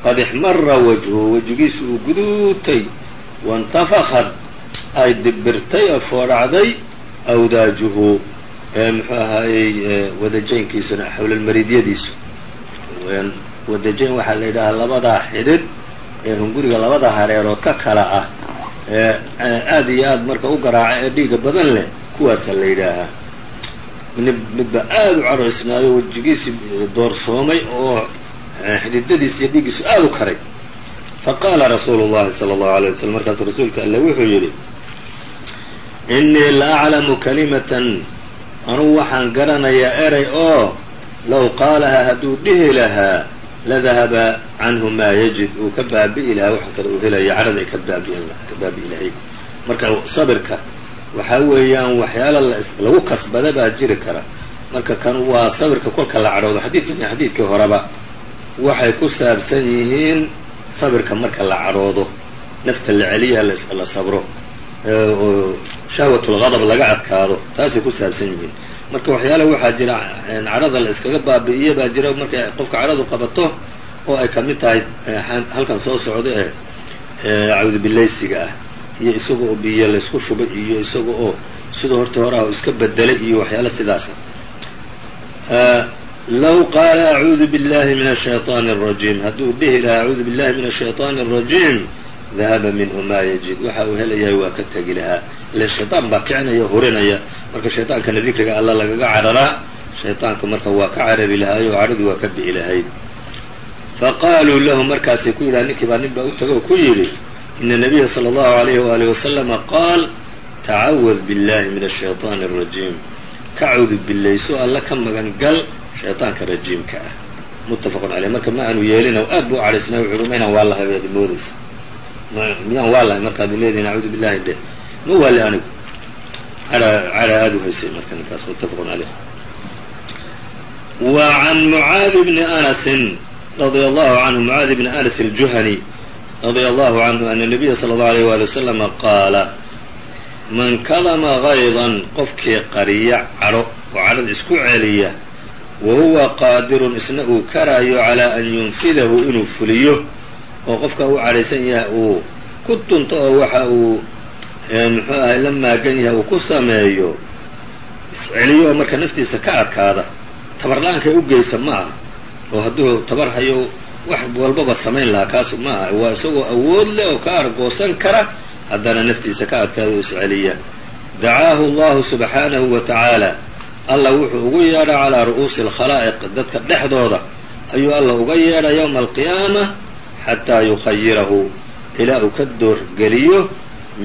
qad ixmara wajhu wejgiisu uu guduutay. Waintafakad ay dibbirtay oo foodhacday awdaajuhu ee muxuu ahaayey wadajaynkiisuna xowlalmariidyadiisu wadajayn waxaa la yidhahaa labadaa xidhid ee hunguriga labada hareerood ka kala ah ee aada iyo aada marka u garaaca ee dhiiga badan leh kuwaasaa la yidhaahaa midba aada u caroysnaayo wejigiisii doorsoomay oo xididadiis iyo dhiiggiisu aada u karay. Faqaala rasuulu llahi sala allahu alay waslm markaasuu rasuulka alle wuxuu yidhi innii la aclamu kalimatan anugu waxaan garanayaa eray oo low qaalahaa hadduu dhihi lahaa ladahaba canhu maa yajid uu ka baabi'i lahaa. waxa kale uu helaya carada ay ka baabi'i lahayd. marka sabirka waxaa weeyaan waxyaala lagu kasbada baa jiri kara. marka kan waa sabirka kolka la cadhoodo xadiidkan xadiidkii horeba waxay ku saabsan yihiin sabirka marka la cadhoodo nafta la celiyaha la sabro shahwatulgadab laga adkaado taasay ku saabsan yihiin marka waxyaala waxaa jira cadhada la iskaga baabi'iyo baa jira markay qofka cadhadu qabato oo ay ka mid tahay halkan soo socda ee cawdubillaysiga ah iyo isaga oo biyo laysku shubay iyo isaga oo sida horta hore ah iska bedelay iyo waxyaala sidaasa low qaala acuudu biاllahi min الshayطaani الrajiim hadduu dhihi lahaa acuudu billahi min الshayطaani الrajiim dahaba minhu maa yajid waxa uu helayahay waa ka tegi lahaa ile shayطaan baa kicinaya hurinaya marka shayطaankana dikriga alla lagaga cararaa shayطaanka marka waa ka carari lahaayo oo cadhadii waa ka bi'i lahayd faqaaluu lahu markaasay ku yidhaha ninkii baa nin baa u taga oo ku yidhi ina الnabiya slى اllahu عalayh waalih waslama qaal tacawad biاllahi min الshayطaani الrajiim ka cudubillayso alla ka magan gal shayطaanka rajiimka ah muttafaqun caleyh marka ma aanu yeelin aad buu u cadhaysnay wuxu uhi ma inaan waa lahay baad moodaysa miyaan waa lahay markaad leedihin acuudu billahi dheh ma waali anigu. Cadha aada u haysay marka ninkaas muttafaqun caleyh wa can mucaadi bni anasin radia allahu canhu mucaadi bni anas aljuhani radia allahu canhu ana nabiya sala allahu alayh wali wasalama qaala man kadama gaydan qofkii qariya cadho oo cadhada isku celiya wa huwa qaadirun isna uu karaayo calaa an yunfidahu inuu fuliyo oo qofka u cadhaysan yahay uu ku tunto oo waxa uu muxuu ahay la maagan yahay uu ku sameeyo isceliyo marka naftiisa ka adkaada. Tabar la'aankay u geysa ma aha. Oo hadduu tabar hayo wax walbaba samayn lahaa kaas ma aha. Waa isagoo awood leh oo ka argoosan kara haddana naftiisa ka adkaada u isceliya dacaahu allahu subxaanahu wa tacaala. Allah wuxuu ugu yeedha calaa ru'uusi alkhalaa'iq dadka dhexdooda. Ayuu allah uga yeedha yowma alqiyaama xataa yukhayirahu. Ilaa uu ka doorgeliyo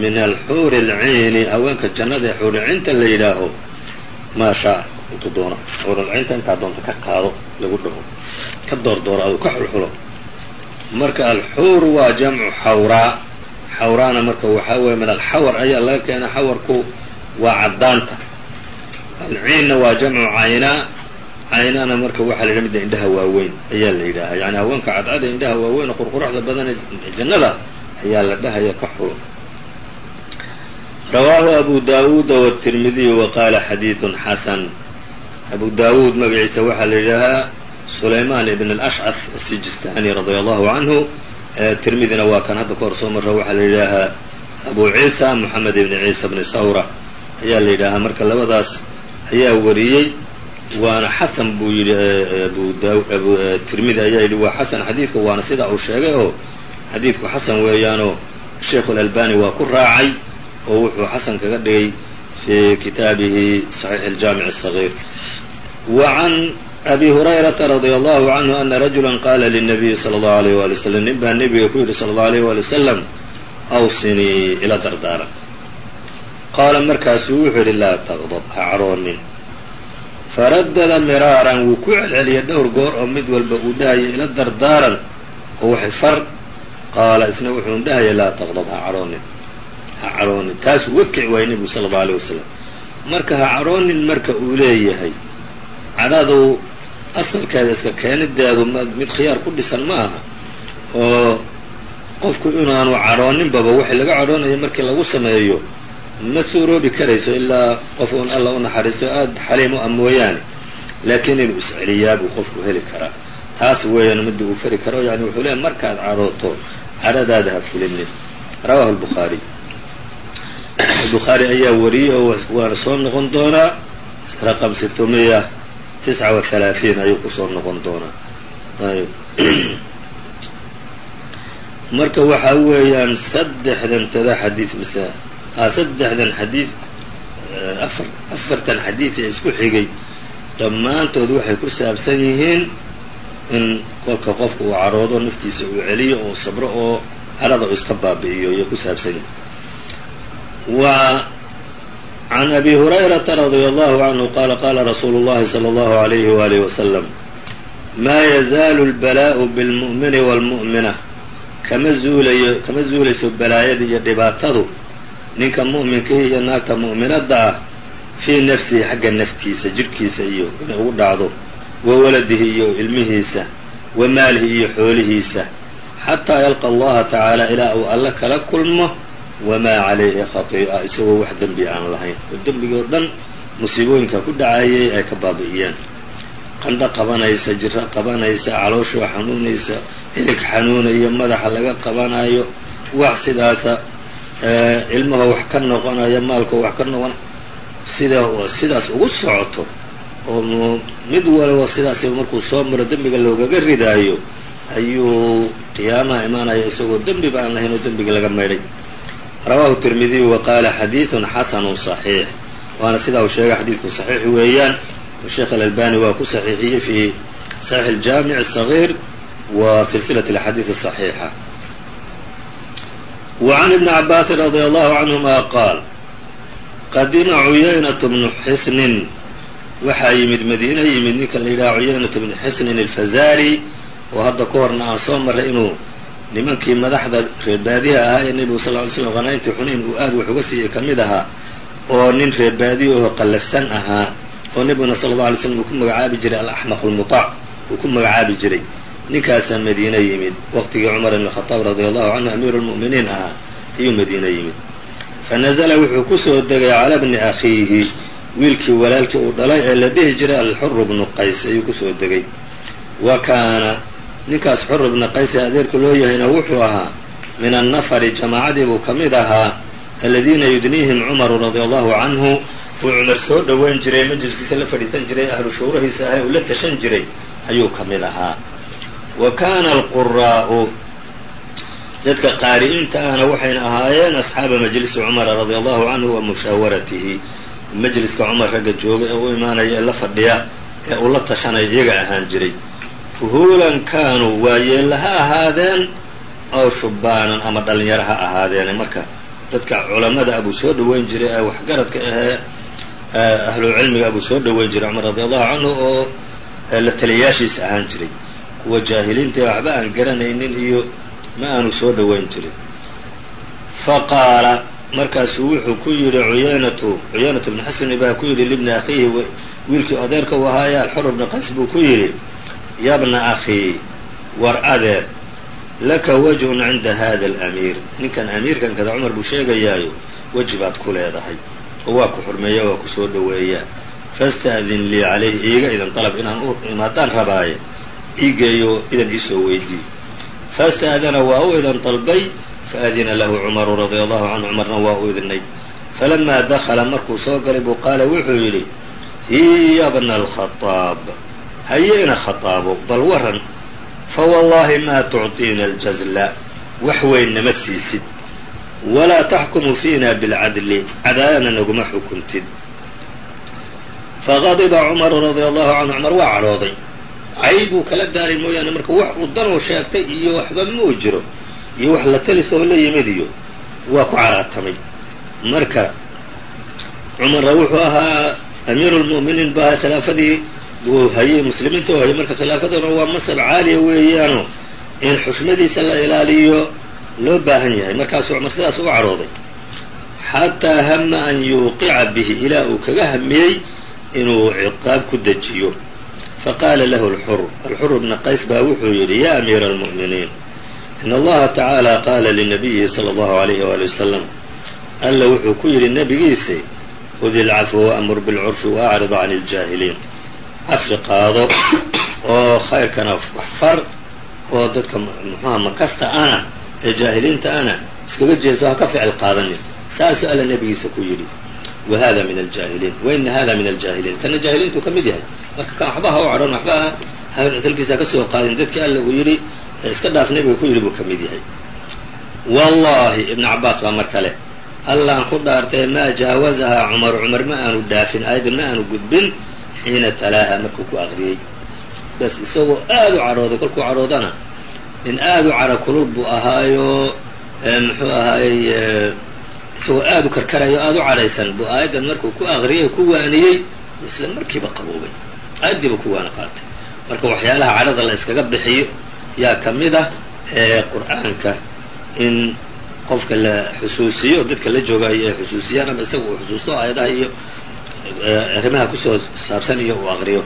min alxuuri alciini haweenka jannada ee xuurilciinta la yidhaaho. Maa shaa intuu doono xuurulciinta intaa doonta ka qaado lagu dhaho ka doordooro aduu ka xulxulo. Marka alxuur waa jamcu xawraa xawraana marka waxaa weeye min alxawar ayaa laga keena xawarku waa caddaanta. Alciinna waa jamcu caynaa caynaana marka waxaa la yidhaha midda indhaha waaweyn ayaa la yidhaahaa. Yani haweenka cadcada indhaha waaweyn oo qurquruxda badan ee jannada ayaa la dhahaya ka xulo rawaahu abu daawuuda wtirmidiyu wa qaala xadiidun xasan abu daawuud magaciisa waxaa la yidhaahaa sulaymaan ibn alashcaf asijistaani radia allahu canhu tirmidina waa kan hadda kahor soo mara waxaa la yidhaahaa abu ciisa moxamed ibni ciisa bni sawra. Ayaa la yidhaahaa marka labadaas ayaa wariyey waana xasan buu yidhi abu tirmidi ayaa yidhi waa xasan xadiidka waana sidaa uu sheegay oo xadiidku xasan weeyaanoo sheikhu اlalbani waa ku raacay oo wuxuu xasan kaga dhigay fii kitaabihi صaxiix اljaamic الصaغيir wa can abi hurayrata radia allahu canhu ana rajula qaala lلnabiyi salى اllahu alayh wali wslam nin baa nebiga ku yidhi salى اllahu alayh wali wasalam awsinii ila dardaara qaala markaasuu wuxuu yidhi laa taqdb ha cadhoonin faraddada miraaran wuu ku celceliyay dhowr goor oo mid walba uu dhahaya ila dardaaran oo waxay far qaala isna wuxuu dhahaya laa taqdab ha cadhoonin ha taas uga kici waayay nebigu sala allau alayh wasalam marka ha cadhoonin marka uu leeyahay cadhadu asalkeeda iska keenideedu mid khiyaar ku dhisan ma aha. Oo qofku inaanu cadhooninbaba waxay laga cadhoonaya markii lagu sameeyo ma suuroobi karayso ilaa qof uun alla u naxariisto aada xaliim u ah mooyaane. Laakiin inuu isceliyaa buu qofku heli karaa taas weeyaan midda uu fari karo yani wuxuu leeyahy markaad cadhooto cadhadaada ha fulinin rawahu lbukhaariy bukhaari ayaa wariyey oo waana soo noqon doonaa. Raqam sitomiya tisca wa halaaثiin ayuu ku soo noqon doonaa. Ayb marka waxaa weeyaan saddexdan tada xadiid mise saddexdan xadiid afar afartan xadiid ee isku xigay. Dhammaantood waxay ku saabsan yihiin in kolka qofka uu cadhoodo naftiisa uu celiyo oo sabro oo cadhada uu iska baabi'iyo ayay ku saabsan yihiin wa can abi hurayrata radia allahu canhu qaala qaala rasuulu llahi salى allahu alayhi waalih wasalam maa yazaalu lbalaa'u bilmu'mini wاlmu'mina kama zuulayo kama zuulayso balaayada iyo dhibaatadu ninka mu'minkihi iyo naagta mu'minadda ah fii nafsihi xagga naftiisa jidhkiisa iyo inay ugu dhacdo wa waladihi iyo ilmihiisa wa maalihi iyo xoolihiisa xataa yalqa allaha tacaala ilaa uu alle kala kulmo wamaa calayhi khatii'a isagoo wax dembi aan lahayn. Oo dembigii dhan musiibooyinka ku dhacayay ay ka baabi'iyeen qandho qabanaysa jiro qabanaysa calooshoo xanuunaysa ilig xanuunaya madaxa laga qabanayo wax sidaasa ilmaha wax ka noqonaya maalka wax ka noqon sida sidaas ugu socoto oo mid waliba sidaas markuu soo maro dembiga loogaga ridaayo ayuu qiyaamaha imaanaya isagoo dembiba aan lahayn oo dembigii laga maydhay rawahu tirmidiyu wa qaala xadiidun xasanun صaxiix waana sidaa uu sheegay xadiidku صaxiix weeyaan sheekh alalbani waa ku saxiixiyey fi saxiix aljaamic الصaغيir wa silsilaة اlaxaadiid الصaxiixa وعn iبn cabaasin radي allahu canهuma qaal qadima cuyaynaة bnu xisnin waxaa yimid madiine yimid ninka la yidhaha cuyaynaة bnu xisnin alfazari oo hadda ka horna aan soo maray inuu nimankii madaxda reerbaadiyaha ahaa ee nebigu sal ly slm qanayntii xunayn uu aad wax uga siiyey ka mid ahaa oo nin reerbaadiya oo qallafsan ahaa oo nebiguna sala allahu alay slam uu ku magacaabi jiray alaxmaq almutac uu ku magacaabi jiray. Ninkaasaa madiine yimid. Waqtigii cumar ibn khadaab radia allahu canhu amiiru lmu'miniin ahaa ayuu madiine yimid. Fa nazala wuxuu ku soo degay cala bni akhiihi wiilkii walaalkii uu dhalay ee la dhihi jiray alxuru bnu qays ayuu ku soo degay. Wa kaana ninkaas xur bna qays ee adeerka loo yahayna wuxuu ahaa min annafari jamaacadii buu ka mid ahaa aladiina yudniihim cumaru radia allahu canhu uu cumar soo dhoweyn jiray majliskiisa la fadhiisan jiray ahlu shuurahiisa ahay uu la tashan jiray ayuu ka mid ahaa. Wa kaana alquraa'u dadka qaari'iinta ahna waxayna ahaayeen asxaaba majlisi cumara radia allahu canhu wa mushaawaratihi majliska cumar ragga jooga ee u imaanaya ee la fadhiya ee uu la tashanaya iyaga ahaan jiray fuhuulan kaanuu waayeella ha ahaadeen ow shubbaanan ama dhalinyaro ha ahaadeene marka dadka culamada abuu soo dhoweyn jiray ee waxgaradka ahee ahlucilmiga abuu soo dhoweyn jiray cumar radi allahu canhu oo la taliyaashiisa ahaan jiray. Kuwa jaahiliintae waxba aan garanaynin iyo ma aanu soo dhoweyn jirin. Faqaala markaasuu wuxuu ku yidhi cuyaynatu cuyaynatu bnu xasani baa ku yidhi libni akhiihi wiilkii adeerka u ahaaya alxur bni qays buu ku yidhi yabna akhii war adeer laka wajhun cinda hada alamiir ninkan amiirkan kada cumar buu sheegayaayo weji baad ku leedahay oo waa ku xurmeeya waa ku soo dhoweeyaa fasta'din lii calayhi iiga idan dalab inaan u imaadaan rabaaye ii geeyo idan iisoo weydii fasta'dana waa u idan dalbay faadina lahu cumaru radia allahu canhu cumarna waa u idnay falamaa dakala markuu soo galay buu qaala wuxuu yidhi hiya bna alkhaaab hayeena khataabo bal waran fawallaahi maa tucطiina aljazla wax weyn nama siisid. Walaa taxkumu fiina bilcadli cadaayana naguma xukuntid. Faqadiba cumaru radia allahu canhu cumar waa cadhooday. Cay buu kala daaray mooyaane marka wax uu danuu sheegtay iyo waxba muu jiro iyo wax la talisoo la yimid iyo waa ku caraatamay. Marka cumarra wuxuu ahaa amiiru lmu'miniin ba ahaa khilaafadii buu hayay muslimiinta u hayay marka khilaafaduna waa masab caaliya weeyaano in xushmadiisa la ilaaliyo loo baahan yahay. Markaasuu cumar sidaas uga cadhooday xataa hama an yuuqica bihi ilaa uu kaga hamiyey inuu ciqaab ku dejiyo. Faqaala lahu alxur alxur bna qays baa wuxuu yidhi ya amiira almu'miniin in allaha tacaala qaala linabiyihi sala allahu alayhi waali wasalam alla wuxuu ku yidhi nebigiisa hudi lcafwa waamur bilcurfi waacrid can iljaahiliin cafi qaado oo khayrkana far oo dadka muxuha makasta ana ee jaahiliinta ana iskaga jeeso ha ka ficil qaadanin saasuu alla nebigiisa ku yidhi wa hada min aljaahiliin waina hada min aljaahiliin kana jaahiliintu ka mid yahay marka kan waxba ha u cadhan waxba dalkiisa ka soo qaadin dadkii alla uu yidhi iska dhaaf nebiga ku yidhi buu ka mid yahay wallahi ibnu cabaas baa mar kale allaan ku dhaartay maa jaawazahaa cumaru cumar ma aanu dhaafin aayaddan ma aanu gudbin xiina talaaha markuu ku aqriyey. Bas isagoo aada u cadhooday kolkuu cadhoodana nin aada u cadho kulul buu ahaayo muxuu ahaayey isagoo aada u karkarayo aada u cadhaysan buu aayaddan markuu ku aqriyey ku waaniyey isla markiiba qaboobay. Aayaddiiba ku waana qaatay. Marka waxyaalaha cadhada la iskaga bixiyo yaa ka mid ah ee qur'aanka in qofka la xusuusiyo dadka la joogayo ay xusuusiyaan ama isaga uu xusuusto aayadaha iyo arrimaha ku soo saabsan iyo uu aqriyo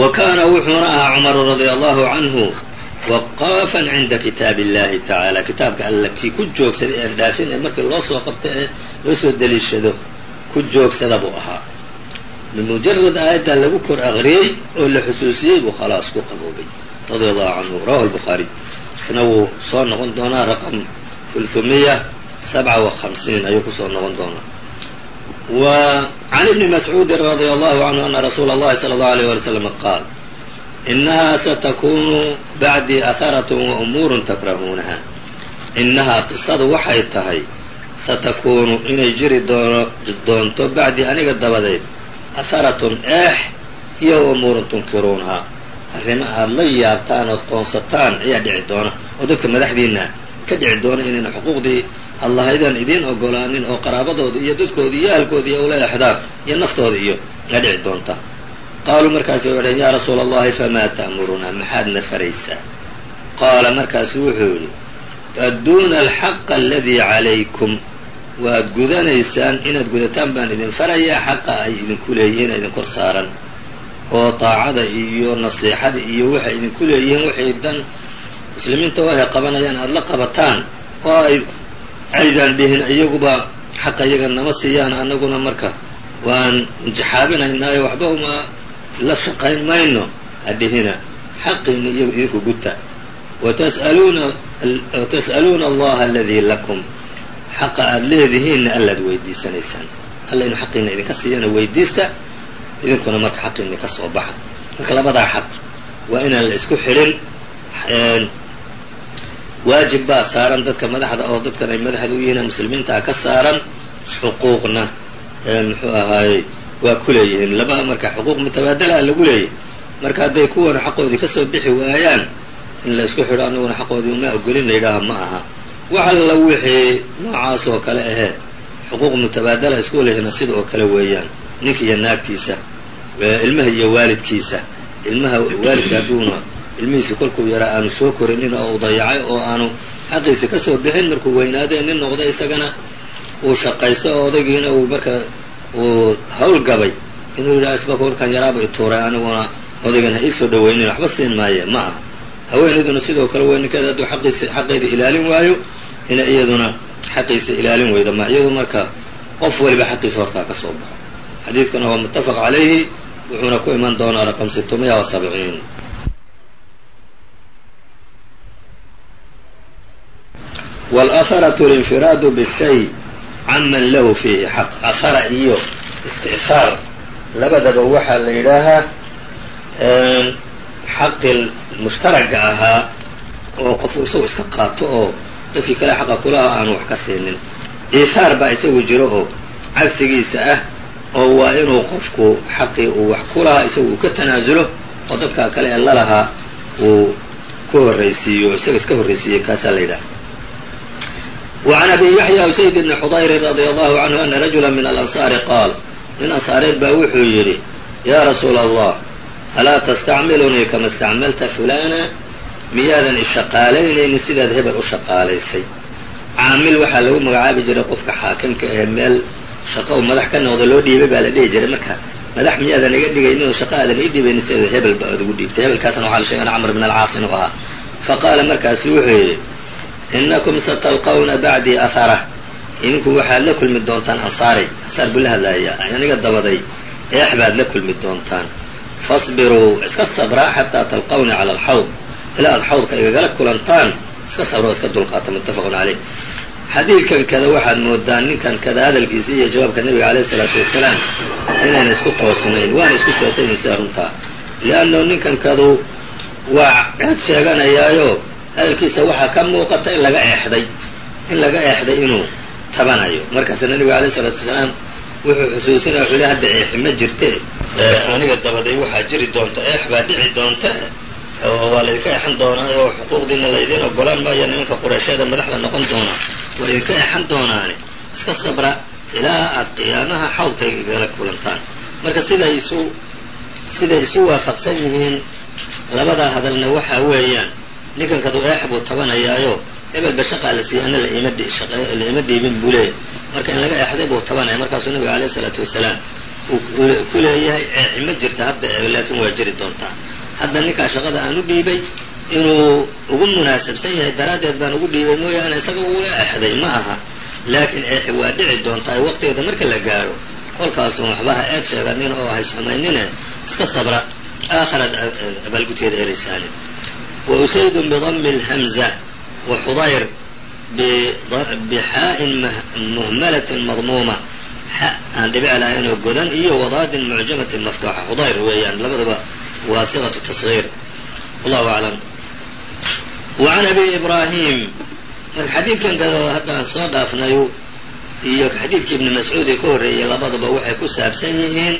wa kaana wuxuuna ahaa cumaru radia allahu canhu waqaafan cinda kitaabi illahi tacaala. Kitaabka alla kii ku joogsaday aan dhaafin ee markii loo soo qabto ee loo soo deliishado ku joogsada buu ahaa. Bimujarad aayaddaa lagu kor aqriyey oo la xusuusiyey buu khalaas ku qaboobay radia allahu canhu. Rawahu lbukhaari isna wuu soo noqon doonaa raqam hulhumiya sabca wa hamsiin ayuu ku soo noqon doonaa ibni mascuudin radia allahu canhu ana rasuula allahi sala allahu alayh wali slam qaal inahaa satakunu bacdii aharatun wa umuurun takrahuunaha innahaa qisadu waxay tahay satakunu inay jiri doonto bacdii aniga dabadeed aharatun eex iyo umuurun tunkiruunahaa arrimo aada la yaabtaan ood qoonsataan ayaa dhici doona oo dadka madaxdiina ka dhici doona inayna xuquuqdii allahaydaan idiin ogolaanin oo qaraabadooda iyo dadkooda iyo ahalkooda iyo ula exdaan iyo naftooda iyo ayaa dhici doonta. Qaaluu markaasay odheen yaa rasuula allahi famaa ta'murunaa? Maxaadna faraysaa. Qaala markaasu wuxuu yidhi tuadduuna alxaqa aladii calaykum. Waad gudanaysaan inaad gudataan baan idin farayaa xaqa ay idinku leeyihiin idin kor saaran. Oo daacada iyo nasiixada iyo waxay idinku leeyihiin waxay dan muslimiinta oo ay qabanayaan aada la qabataan oo ay aydaan dhihin iyaguba xaqa iyaga nama siiyaan annaguna marka. Waan injixaabinaynaayo waxba uma la shaqayn mayno hadhihina xaqiina iyagu idinku guta watas'aluuna allaha aladii lakum. Xaqa aada leedihiinna allaad weydiisanaysaan. Alla inuu xaqiina idinka siiyana weydiista idinkuna marka xaqiina ka soo baxa. Marka labadaa xaq waa inaan la isku xidhin waajib baa saaran dadka madaxda oo dadkan ay madaxda u yihiin muslimiintaa ka saaran xuquuqna muxuu ahaayey waa ku leeyihiin. Laba marka xuquuq mutabaadala a lagu leeyahy marka hadday kuwana xaqoodii ka soo bixi waayaan in la isku xidho annaguna xaqoodii uma ogolin la yidhaaha ma aha. Wax alla wixii noocaas oo kale ahee xuquuq mutabaadala isku leehina sida oo kale weeyaan. Ninka iyo naagtiisa ilmaha iyo waalidkiisa. Ilmaha waalidka hadduuna ilmihiisi kolkuu yaraa aanu soo korinin oo u dayacay oo aanu xaqiisi ka soo bixin markuu weynaadee nin noqda isagana uu shaqaysto oo odaygiina uu marka uu hawl gabay inuu yidhaha isbaka warkaan yaraaba i tuuray aniguna odaygan ha iisoo dhaweynin waxba siin maaye ma aha. Haweenayduna sidoo kale wey ninkeeda hadduu xaqiisi xaqeeda ilaalin waayo ina iyaduna xaqiisa ilaalin weyda ma iyadu marka qof waliba xaqiisa hortaa ka soo baxo. Xadiidkana waa muttafaq calayhi wuxuuna ku iman doonaa raqam sitmiya wa sabciin walaharatu linfiraadu bishay canman lahu fiihi xaq ahara iyo isticfaar labadaba waxaa la yidhaahaa xaqi mushtaraga ahaa oo qofku isagu iska qaato oo dadkii kale xaqa kulaha aanu wax ka siinin iihaar baa isagu jiro oo cagsigiisa ah oo waa inuu qofku xaqii uu wax ku lahaa isagu uu ka tanaasulo oo dadkaa kale ee uu ku horraysiiyo isaga iska horraysiiyey kaasaa la yidhaha وعn أbي yaحyى usayd بn xudayr radي allahu canhu ana rajula min alanصaari qaal nin ansaareed baa wuxuu yidhi ya rasuula allah alaa tastacmilunii kama istacmalta fulana miyaadan ishaqaalaynaynin sidaad hebel u shaqaalaysay caamil waxaa lagu magacaabi jiray qofka xaakimka ee meel shaqo u madax ka noqda loo dhiibay baa la dhihi jiray marka madax miyaadan iga dhigaynin oo shaqo aadan ii dhibaynin sidaad hebel ba ad ugu dhiibtay hebelkaasna waxaa la sheegana camr bn alcaas inuu ahaa faqaala markaasu wuxuu yidhi inakum satalqawna bacdii ahara idinku waxaad la kulmi doontaan ansaaray ansaar buu la hadlaaya aniga dabaday eex baad la kulmi doontaan fasbiruu iska sabraa xataa talqawnii cala alxawd ilaa aad xawdka igagala kulantaan iska sabra iska dulqaata muttafaqun caleyh xadiidkan kada waxaad moodaan ninkan kada hadalkiisa iyo jawaabka nebiga caleyh isalaatu wasalaam inayna isku toosnayn waana isku toosayin sida runtaa liannahu ninkan kadu waa cid sheeganayaayo hadalkiisa waxaa ka muuqata in laga eexday in laga eexday inuu tabanayo. Markaasna nebiga alayh isalaatu wasalaam wuxuu xusuusinaya wuxuu le hadda eexi ma jirte. Aniga dabaday waxaa jiri doonta eex baa dhici doonta oo waa laydinka eexan doonaa oo xuquuqdiina laydiin ogolaan maayo nimanka qureysheeda madaxda noqon doona waa laydinka eexan doonaane iska sabra ilaa aad qiyaamaha xawdkayga gala kulantaan. Marka siday isu siday isu waafaqsan yihiin labadaa hadalna waxaa weeyaan ninkan kadu eex buu tabanayaayo hebelba shaqaa la siiyey ana laima dhiibin buu leeyahy marka in laga eexday buu tabanaya. Markaasuu nabiga alayh isalaatu wasalaam uu ku leeyahay eexi ma jirta hadda laakiin waa jiri doontaa hadda ninkaa shaqada aan u dhiibay inuu ugu munaasabsan yahay daraaddeed baan ugu dhiibay mooyaane isaga ula eexday ma aha. Laakiin eexi waa dhici doontaa ee waqtigeeda marka la gaadho kolkaasun waxba ha eed sheeganin oo haysxumaynine iska sabra aakharaad abaalgudkeeda helaysaani وأسayd بضم الhمزة وxudayr bxاءin مهmلة مضmومة x aan dhibic lahayn oo godan iyo وضاadin معجamaة مفتوحة xudayr weeyaan labadaba waa صiغة تصغير والله أعلم وعن أbي إبراهيم marka xadiidkan haddaan soo dhaafnayo iyo xadiidkii iبن mascuud ee ka horreeyey labadaba waxay ku saabsan yihiin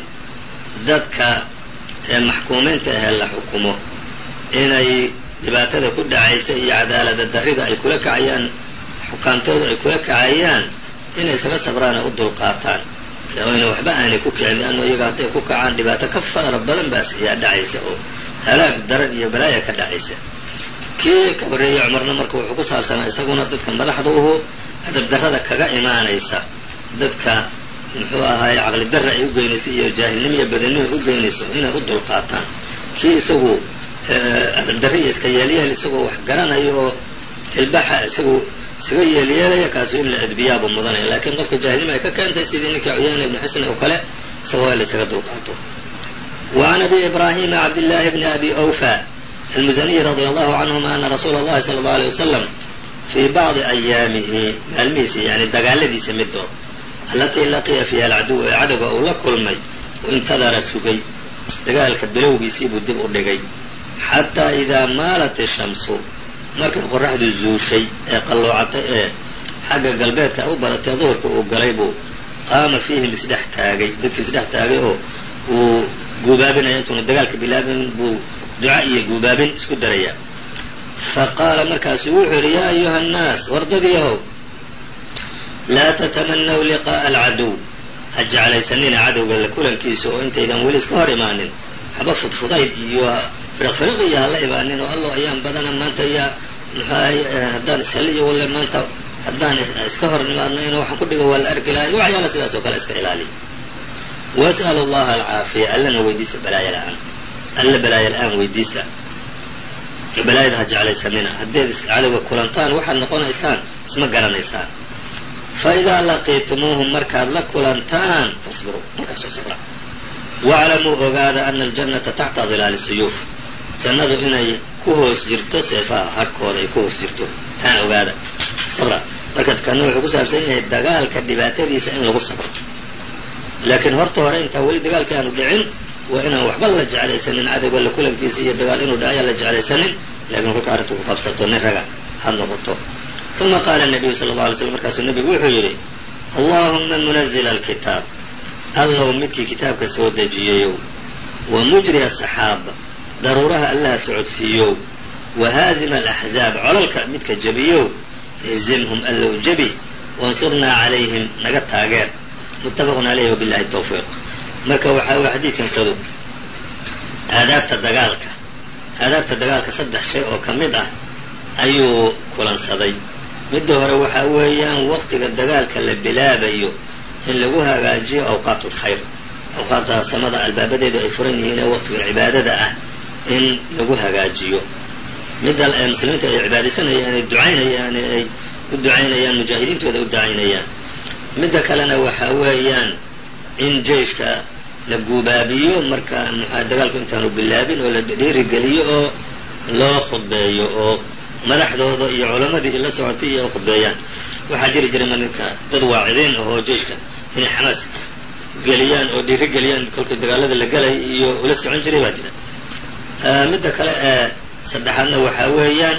dadka maxkuumiinta ahee la xukumo inay dhibaatada ku dhacaysa iyo cadaalada darrida ay kula kacayaan xukaamtooda ay kula kacayaan inay isaga sabraan oo u dulqaataan. Oyna waxba aanay ku kicin leanno iyaga hadday ku kacaan dhibaato ka fara badan baas ayaa dhacaysa oo halaag daran iyo balaaya ka dhacaysa. Kii ka horreeyey cumarna marka wuxuu ku saabsanaa isaguna dadka madaxda uhu adab darrada kaga imaanaysa. Dadka muxuu ahaaye caqli darra ay u geynayso iyo jaahilnimo iyo badanimo ay u geynayso inay u dulqaataan. Kii isagu aqal-darre iska yeelyeel isagoo wax garanayo oo ilbaxa isagu isaga yeelyeelaya kaasu in la adbiyaaba mudanaya. Laakiin qofka jaahilnima ay ka keentay sidii ninkii cuyaana ibni xusn oo kale isagoo waa in laysaga dulqaato. Wacan abi ibraahima cabdillaahi bni abi awfa almusaniyi radia allahu canhuma ana rasuula allahi sala allau alay wasalam fii bacdi ayaamihi maalmihiisa yani dagaaladiisa midood allatii laqiya fiiha alcaduw ee cadhiga uu la kulmay intadara sugay dagaalka bilowgiisii buu dib u dhigay xataa idaa maalat ishamsu markay qoraxdu zuushay ee qalloocatay ee xagga galbeedka u badatay duhurka uu galay buu qaama fiihim isdhex taagay dadkii isdhex taagay oo uu guubaabinaya intuuna dagaalka bilaabin buu duca iyo guubaabin isku daraya faqaala markaasu wuxuu yidhi yaa ayuha annaas wardadiihow laa tatamanaw liqaa'a alcaduw ha jeclaysanina cadowga la kulankiisa oo intaydan weli iska hor imaanin waxba fudfudayd iyo firiqfiriq iyo hala imaanin oo allo ayaan badana maanta yaa muxuahay haddaan isheliyo walle maanta haddaan iska hor imaadnayno waxaan ku dhigo waa la arki lahay waxyaala sidaas oo kale iska ilaaliya was'alu allaha alcaafiya allana weydiista balaaya la'aan alla balaaya la'aan weydiista. Balaayada ha jeclaysanina haddayd cadowga kulantaan waxaad noqonaysaan isma garanaysaan. Fa idaa laqiitumuuhum markaad la kulantaan fasbiruu. Markaasoo sabra waclamuu ogaada ana aljannata taxta dilaali suyuuf jannadu inay ku hoos jirto seefaha harhkooda ay ku hoos jirto. taan ogaada. sabra marka kana wuxuu ku saabsan yahay dagaalka dhibaatadiisa in lagu sabro laakiin horta hore intaan weli dagaalkii aanu dhicin waa inaan waxba la jeclaysanin cadowga la kulankiisa iyo dagaal inuu dhacaya la jeclaysanin laakiin kolka arrintu ku qabsato nin raga had noqoto uma qaala nabiyu sala alla alay slam markaasuu nebigu wuxuu yidhi allahuma munazila alkitaab allow midkii kitaabka soo dejiyayow wa mujri asaxaab daruuraha allaha socodsiiyow wa haazima alaxzaab cololka midka jebiyow ihzimhum allow jebi wansurnaa calayhim naga taageer muttafaqun caleyhi wabillahi tawfiiq. Marka waxaa weye xadiidkankadu aadaabta dagaalka aadaabta dagaalka saddex shay oo ka mid ah ayuu kulansaday. Midda hore waxaa weeyaan waqtiga dagaalka la bilaabayo in lagu hagaajiyo awqaat lkhayr awqaadda samada albaabadeedu ay furan yihiin ee waqtiga cibaadada ah in lagu hagaajiyo. Midda muslimiinta ay cibaadaysanayaan ay ducaynayaan ay u ducaynayaan mujaahidiintooda u ducaynayaan. Midda kalena waxaa weeyaan in jeyshka la guubaabiyo marka dagaalku intaanu bilaabin oo la dhiirigeliyo oo loo khudbeeyo oo madaxdooda iyo culamadii la socotay iyo khudbeeyaan waxaa jiri jiray marka dad waacidiin ahoo jeyshka inay xamaas geliyaan oo dhiirigeliyaan kolkii dagaalada la galay iyo ula socon jiray baa jira. Midda kale ee saddexaadna waxaa weeyaan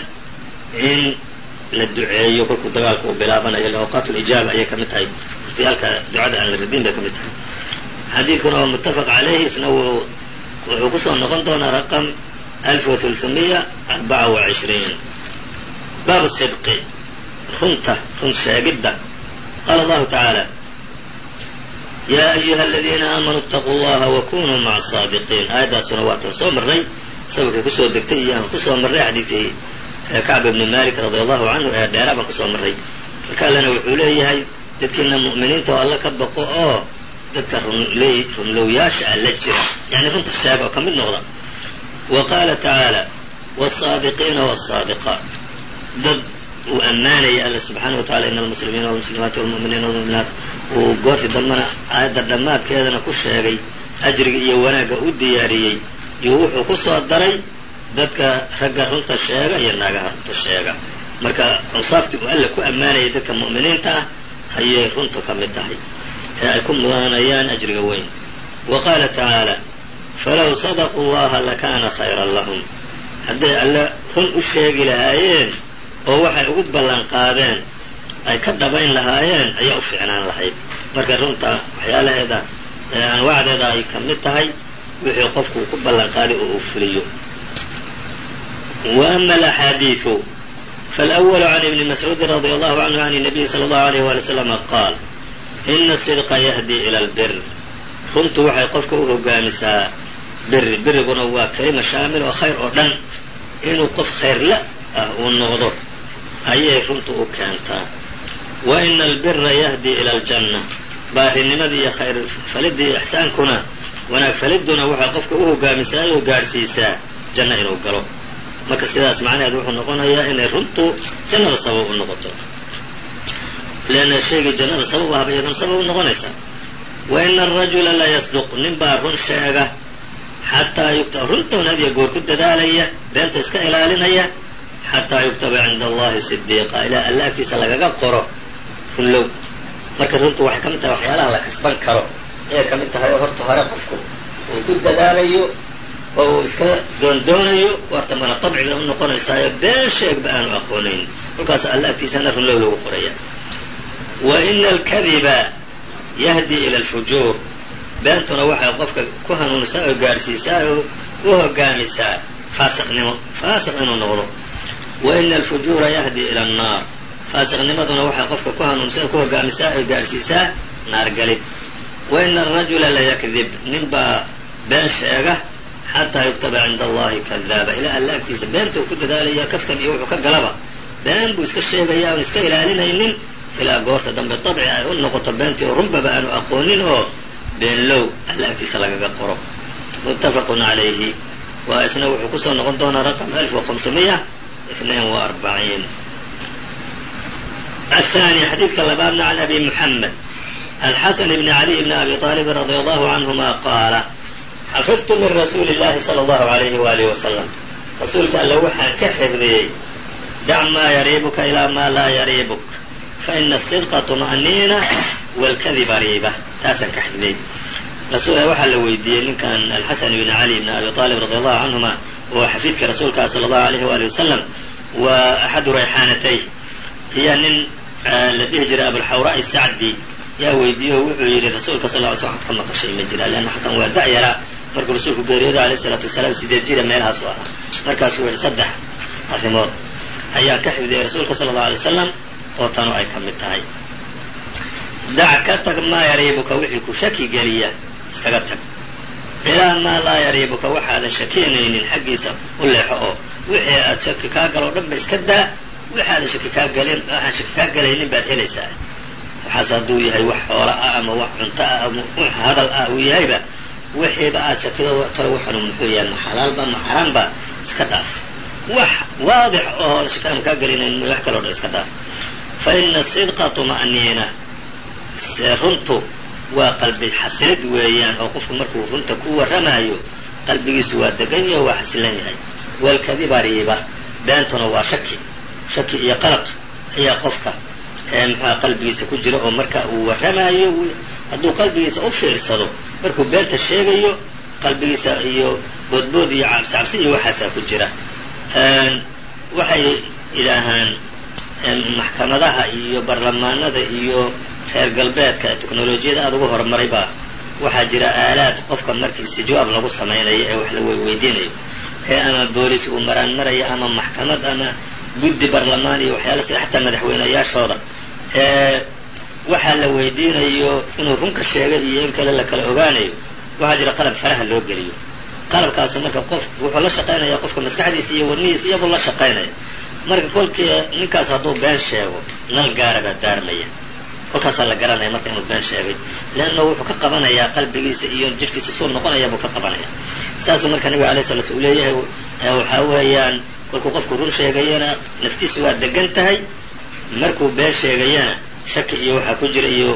in la duceeyo kolkuu dagaalka uu bilaabanayo awqaat lijaaba ayay ka mid tahay. Waqtiyaalka ducada aan la radin bay ka mid tahay. Xadiidkuna waa muttafaq calayhi isna wuxuu ku soo noqon doonaa raqam alf wa hulhumiya arbaca wa cishriin. Baabu sidqi runta run sheegidda qaala allahu tacaala yaa ayuha aladiina aamanuu itaquu llaha wa kunuu maca asaadiqiin aayaddaasuna waatan soo marray sababkay ku soo degtay iyo aan ku soo marray xadiidkii kacb ibni malik radia allahu canhu ee dheeraa baan ku soo marray marka allena wuxuu leeyahay dadkiina mu'miniinta oo alla ka baqo oo dadka runlowyaasha ah jira yani runta sheega oo ka mid noqda wa qaala tacaala wاsaadiqiina wاsaadiqaat dad uu ammaanaya alla subxaana wa tacala ina almuslimiina walmuslimaati walmu'miniina walmu'minaat uu goortii dambana aayadda dhammaadkeedana ku sheegay ajriga iyo wanaagga u diyaariyey iyo wuxuu ku soo daray dadka ragga runta sheega iyo naagaha runta sheega. Marka awsaaftii uu alla ku ammaanayay dadka mu'miniinta ah ayay runtu ka mid tahay. Ee ay ku mudanayaan ajriga weyn. Wa qaala tacaala falow sadaquu llaha lakaana khayran lahum. Hadday alle run u sheegi lahaayeen oo waxay ugu ballan qaadeen ay ka dhabayn lahaayeen ayaa u fiicnaan lahayd. Marka runta waxyaalaheeda anwaacdeeda ay ka mid tahay wixii qofku ku ballan qaaday oo uu fuliyo. Ama alaxaadiiu faalawalu can ibni mascuudi radi allahu canhu can nabiyi sala allahu alayh wali slama qaal ina sidqa yahdi ila albir runtu waxay qofka u hogaamisaa biri biriguna waa kelima shaamil oo khayr oo dhan. Inuu qof khayrla ah uu noqdo ayay runtu u keentaa. Wa ina albira yahdi ila aljanna. Baarinimadii iyo khayr falidii iyo ixsaankuna wanaag faliduna waxay qofka u hogaamisaa oo gaadhsiisaa janno inuu galo. Marka sidaas macnaheed wuxuu noqonayaa inay runtu jannada sabab u noqoto. Leanna shaygii jannada sabab ahba iyaduna sabab u noqonaysaa. Wa ina arajula la yasduq nin baa run sheega xataa yukta runtoon hadiya goor ku dadaalaya beenta iska ilaalinaya xataa yuktaba cinda allahi sidiiqa ilaa alla agtiisa lagaga qoro runlow marka runtu waxay ka mid tahay waxyaalaha la kasban karo ayay ka mid tahay oo horta hore qofku uu ku dadaalayo oo uu iska doondoonayo warta mana dabciga u noqonaysaayo been sheegba aanu aqoonayn kolkaas alla agtiisana runlow lagu qoraya wa ina alkadiba yahdi ila alfujuur beentuna waxay qofka ku hanuunisaa oo gaadhsiisaa oo u hogaamisaa faasiqnimo faasiq inuu noqdo wa ina alfujuura yahdi ila annaar faasiqnimaduna waxay qofka ku hanuunisaa oo ku hogaamisaa oo gaadhsiisaa naargalid wa ina arajula layakdib nin baa been sheega xataa yuktaba cinda allahi kadaaba ilaa alla agtiisa beenta uu ku dadaalaya kaftan iyo wuxuu ka galaba been buu iska sheegaya oon iska ilaalinaynin ilaa goorta dambe dabci ay u noqoto beentii oo runbaba aanu aqoonin oo beenlow alla agtiisa lagaga qoro muttafaqun calayhi waa isna wuxuu ku soo noqon doonaa raqam alf wa hamsamiya اثنين وأربعين الثاني xadيidka labaadna عن أbي محمد الحسن بن علي بن أbي طالب رضي الله عنهma qاaل xفظت min رasuuل اللahi صلى الله عليه وaله وسلم rasuulka alle waxaan ka xifdiyey dac maa yariibuka ilaa maa laa yariibuk faإna الصدقa طمأنينة والkdiba riiba taasaan ka xifdiyey waxaa la weydiiyey ninkan alxasan bn cali bn abi طaalib radi allahu canهuma oo xafiidka rasuulka sala allahu alayh waali wasalam waa axadu rayxaanatay. Iyo nin la dhihi jiray abulxawraa sacdi yaa weydiiye oo wuxuu yidhi rasuulka sal ly sl waxad ka maqashay ma jira leanna xasan waa da-yaraa markuu rasuulku geeriyooda alayh isalaatu wasalaam sideed jira meelahaasu ahaa markaasuu yihi saddex arrimood ayaan ka xifdiyey rasuulka sala allahu alay wasalam oo tanu ay ka mid tahay. Dac ka tag maa yariibuka ku shaki iskaga tag ilaa maa laa yariibuka waxaadan shakiynaynin xaggiisa u leexo oo wixii aad shaki kaa galoo dhan ba iska daa. Waxaadan shaki kaa galin waxaan shaki kaa galaynin baad helaysaa. Waxaas hadduu yahay wax xoola ah ama wax cunto ah ama hadal ah uu yahayba wixiiba aad shakido talo waxanu muxuu yahay ma xalaalba ma xaraamba iska dhaaf. Wax waadix oo shaki aanu kaa gelinaynin wax kaloo dhan iska dhaaf. Fa ina sidqa tuma'niina runtu waa qalbi xasilid weeyaan oo qofku markuu runta ku warramayo qalbigiisu waa degan yaho waa xasilan yahay. Walkadiba riiba beentuna waa shaki. Shaki iyo qalaq ayaa qofka muxua qalbigiisa ku jira oo marka uu warramayo hadduu qalbigiisa u fiirsado markuu beenta sheegayo qalbigiisa iyo boodbood iyo cabsi cabsi iyo waxaasaa ku jira. Waxay idhaahaan maxkamadaha iyo barlamaanada iyo reer galbeedka teknolojiyada aada ugu horumaray baa waxaa jira aalaad qofka marka istijwaab lagu samaynayo ee wax la weydiinayo. Ee ama boolis uu maraan maraya ama maxkamad ama guddi barlamaan iyo waxyaala sida xataa madaxweynayaashooda. Ee waxaa la weydiinayo inuu runka sheegay iyo in kale la kala ogaanayo. Waxaa jira qalab faraha loo geliyo. Qalabkaasu marka qof wuxuu la shaqaynaya qofka maskaxdiisa iyo wadnihiisa iyadoo la shaqaynaya marka kolkii ninkaas hadduu been sheego nal gaara baa daarmaya kolkaasaa la garanaya marka inuu been sheegay leanna wuxuu ka qabanayaa qalbigiisa iyo jidhkiisa suu noqonaya buu ka qabanaya saasuu marka nabiga alay sala u leeyahay waxaa weeyaan kolkuu qofku run sheegayana naftiisu waa degan tahay markuu been sheegayana shaki iyo waxaa ku jira iyo